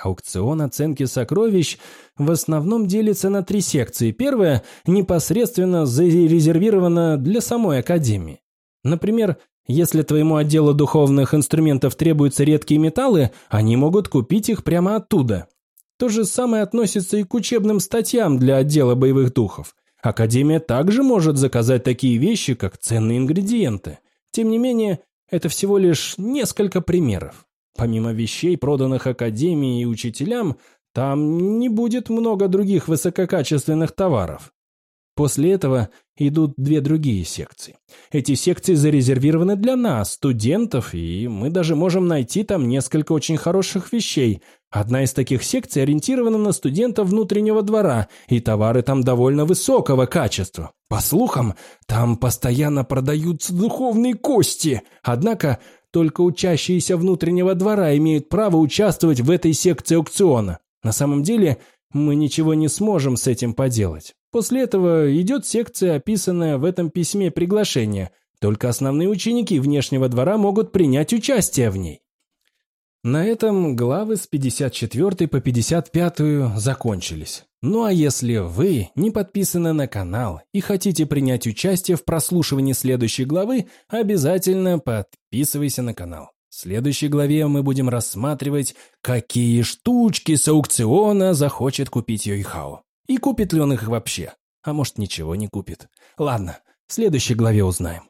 Аукцион оценки сокровищ в основном делится на три секции. Первая непосредственно зарезервирована для самой Академии. Например, если твоему отделу духовных инструментов требуются редкие металлы, они могут купить их прямо оттуда. То же самое относится и к учебным статьям для отдела боевых духов. Академия также может заказать такие вещи, как ценные ингредиенты. Тем не менее, это всего лишь несколько примеров. Помимо вещей, проданных Академии и учителям, там не будет много других высококачественных товаров. После этого идут две другие секции. Эти секции зарезервированы для нас, студентов, и мы даже можем найти там несколько очень хороших вещей. Одна из таких секций ориентирована на студентов внутреннего двора, и товары там довольно высокого качества. По слухам, там постоянно продаются духовные кости. Однако только учащиеся внутреннего двора имеют право участвовать в этой секции аукциона. На самом деле, мы ничего не сможем с этим поделать. После этого идет секция, описанная в этом письме приглашения. Только основные ученики внешнего двора могут принять участие в ней. На этом главы с 54 по 55 закончились. Ну а если вы не подписаны на канал и хотите принять участие в прослушивании следующей главы, обязательно подписывайся на канал. В следующей главе мы будем рассматривать, какие штучки с аукциона захочет купить Йойхао. И купит ли он их вообще? А может, ничего не купит. Ладно, в следующей главе узнаем.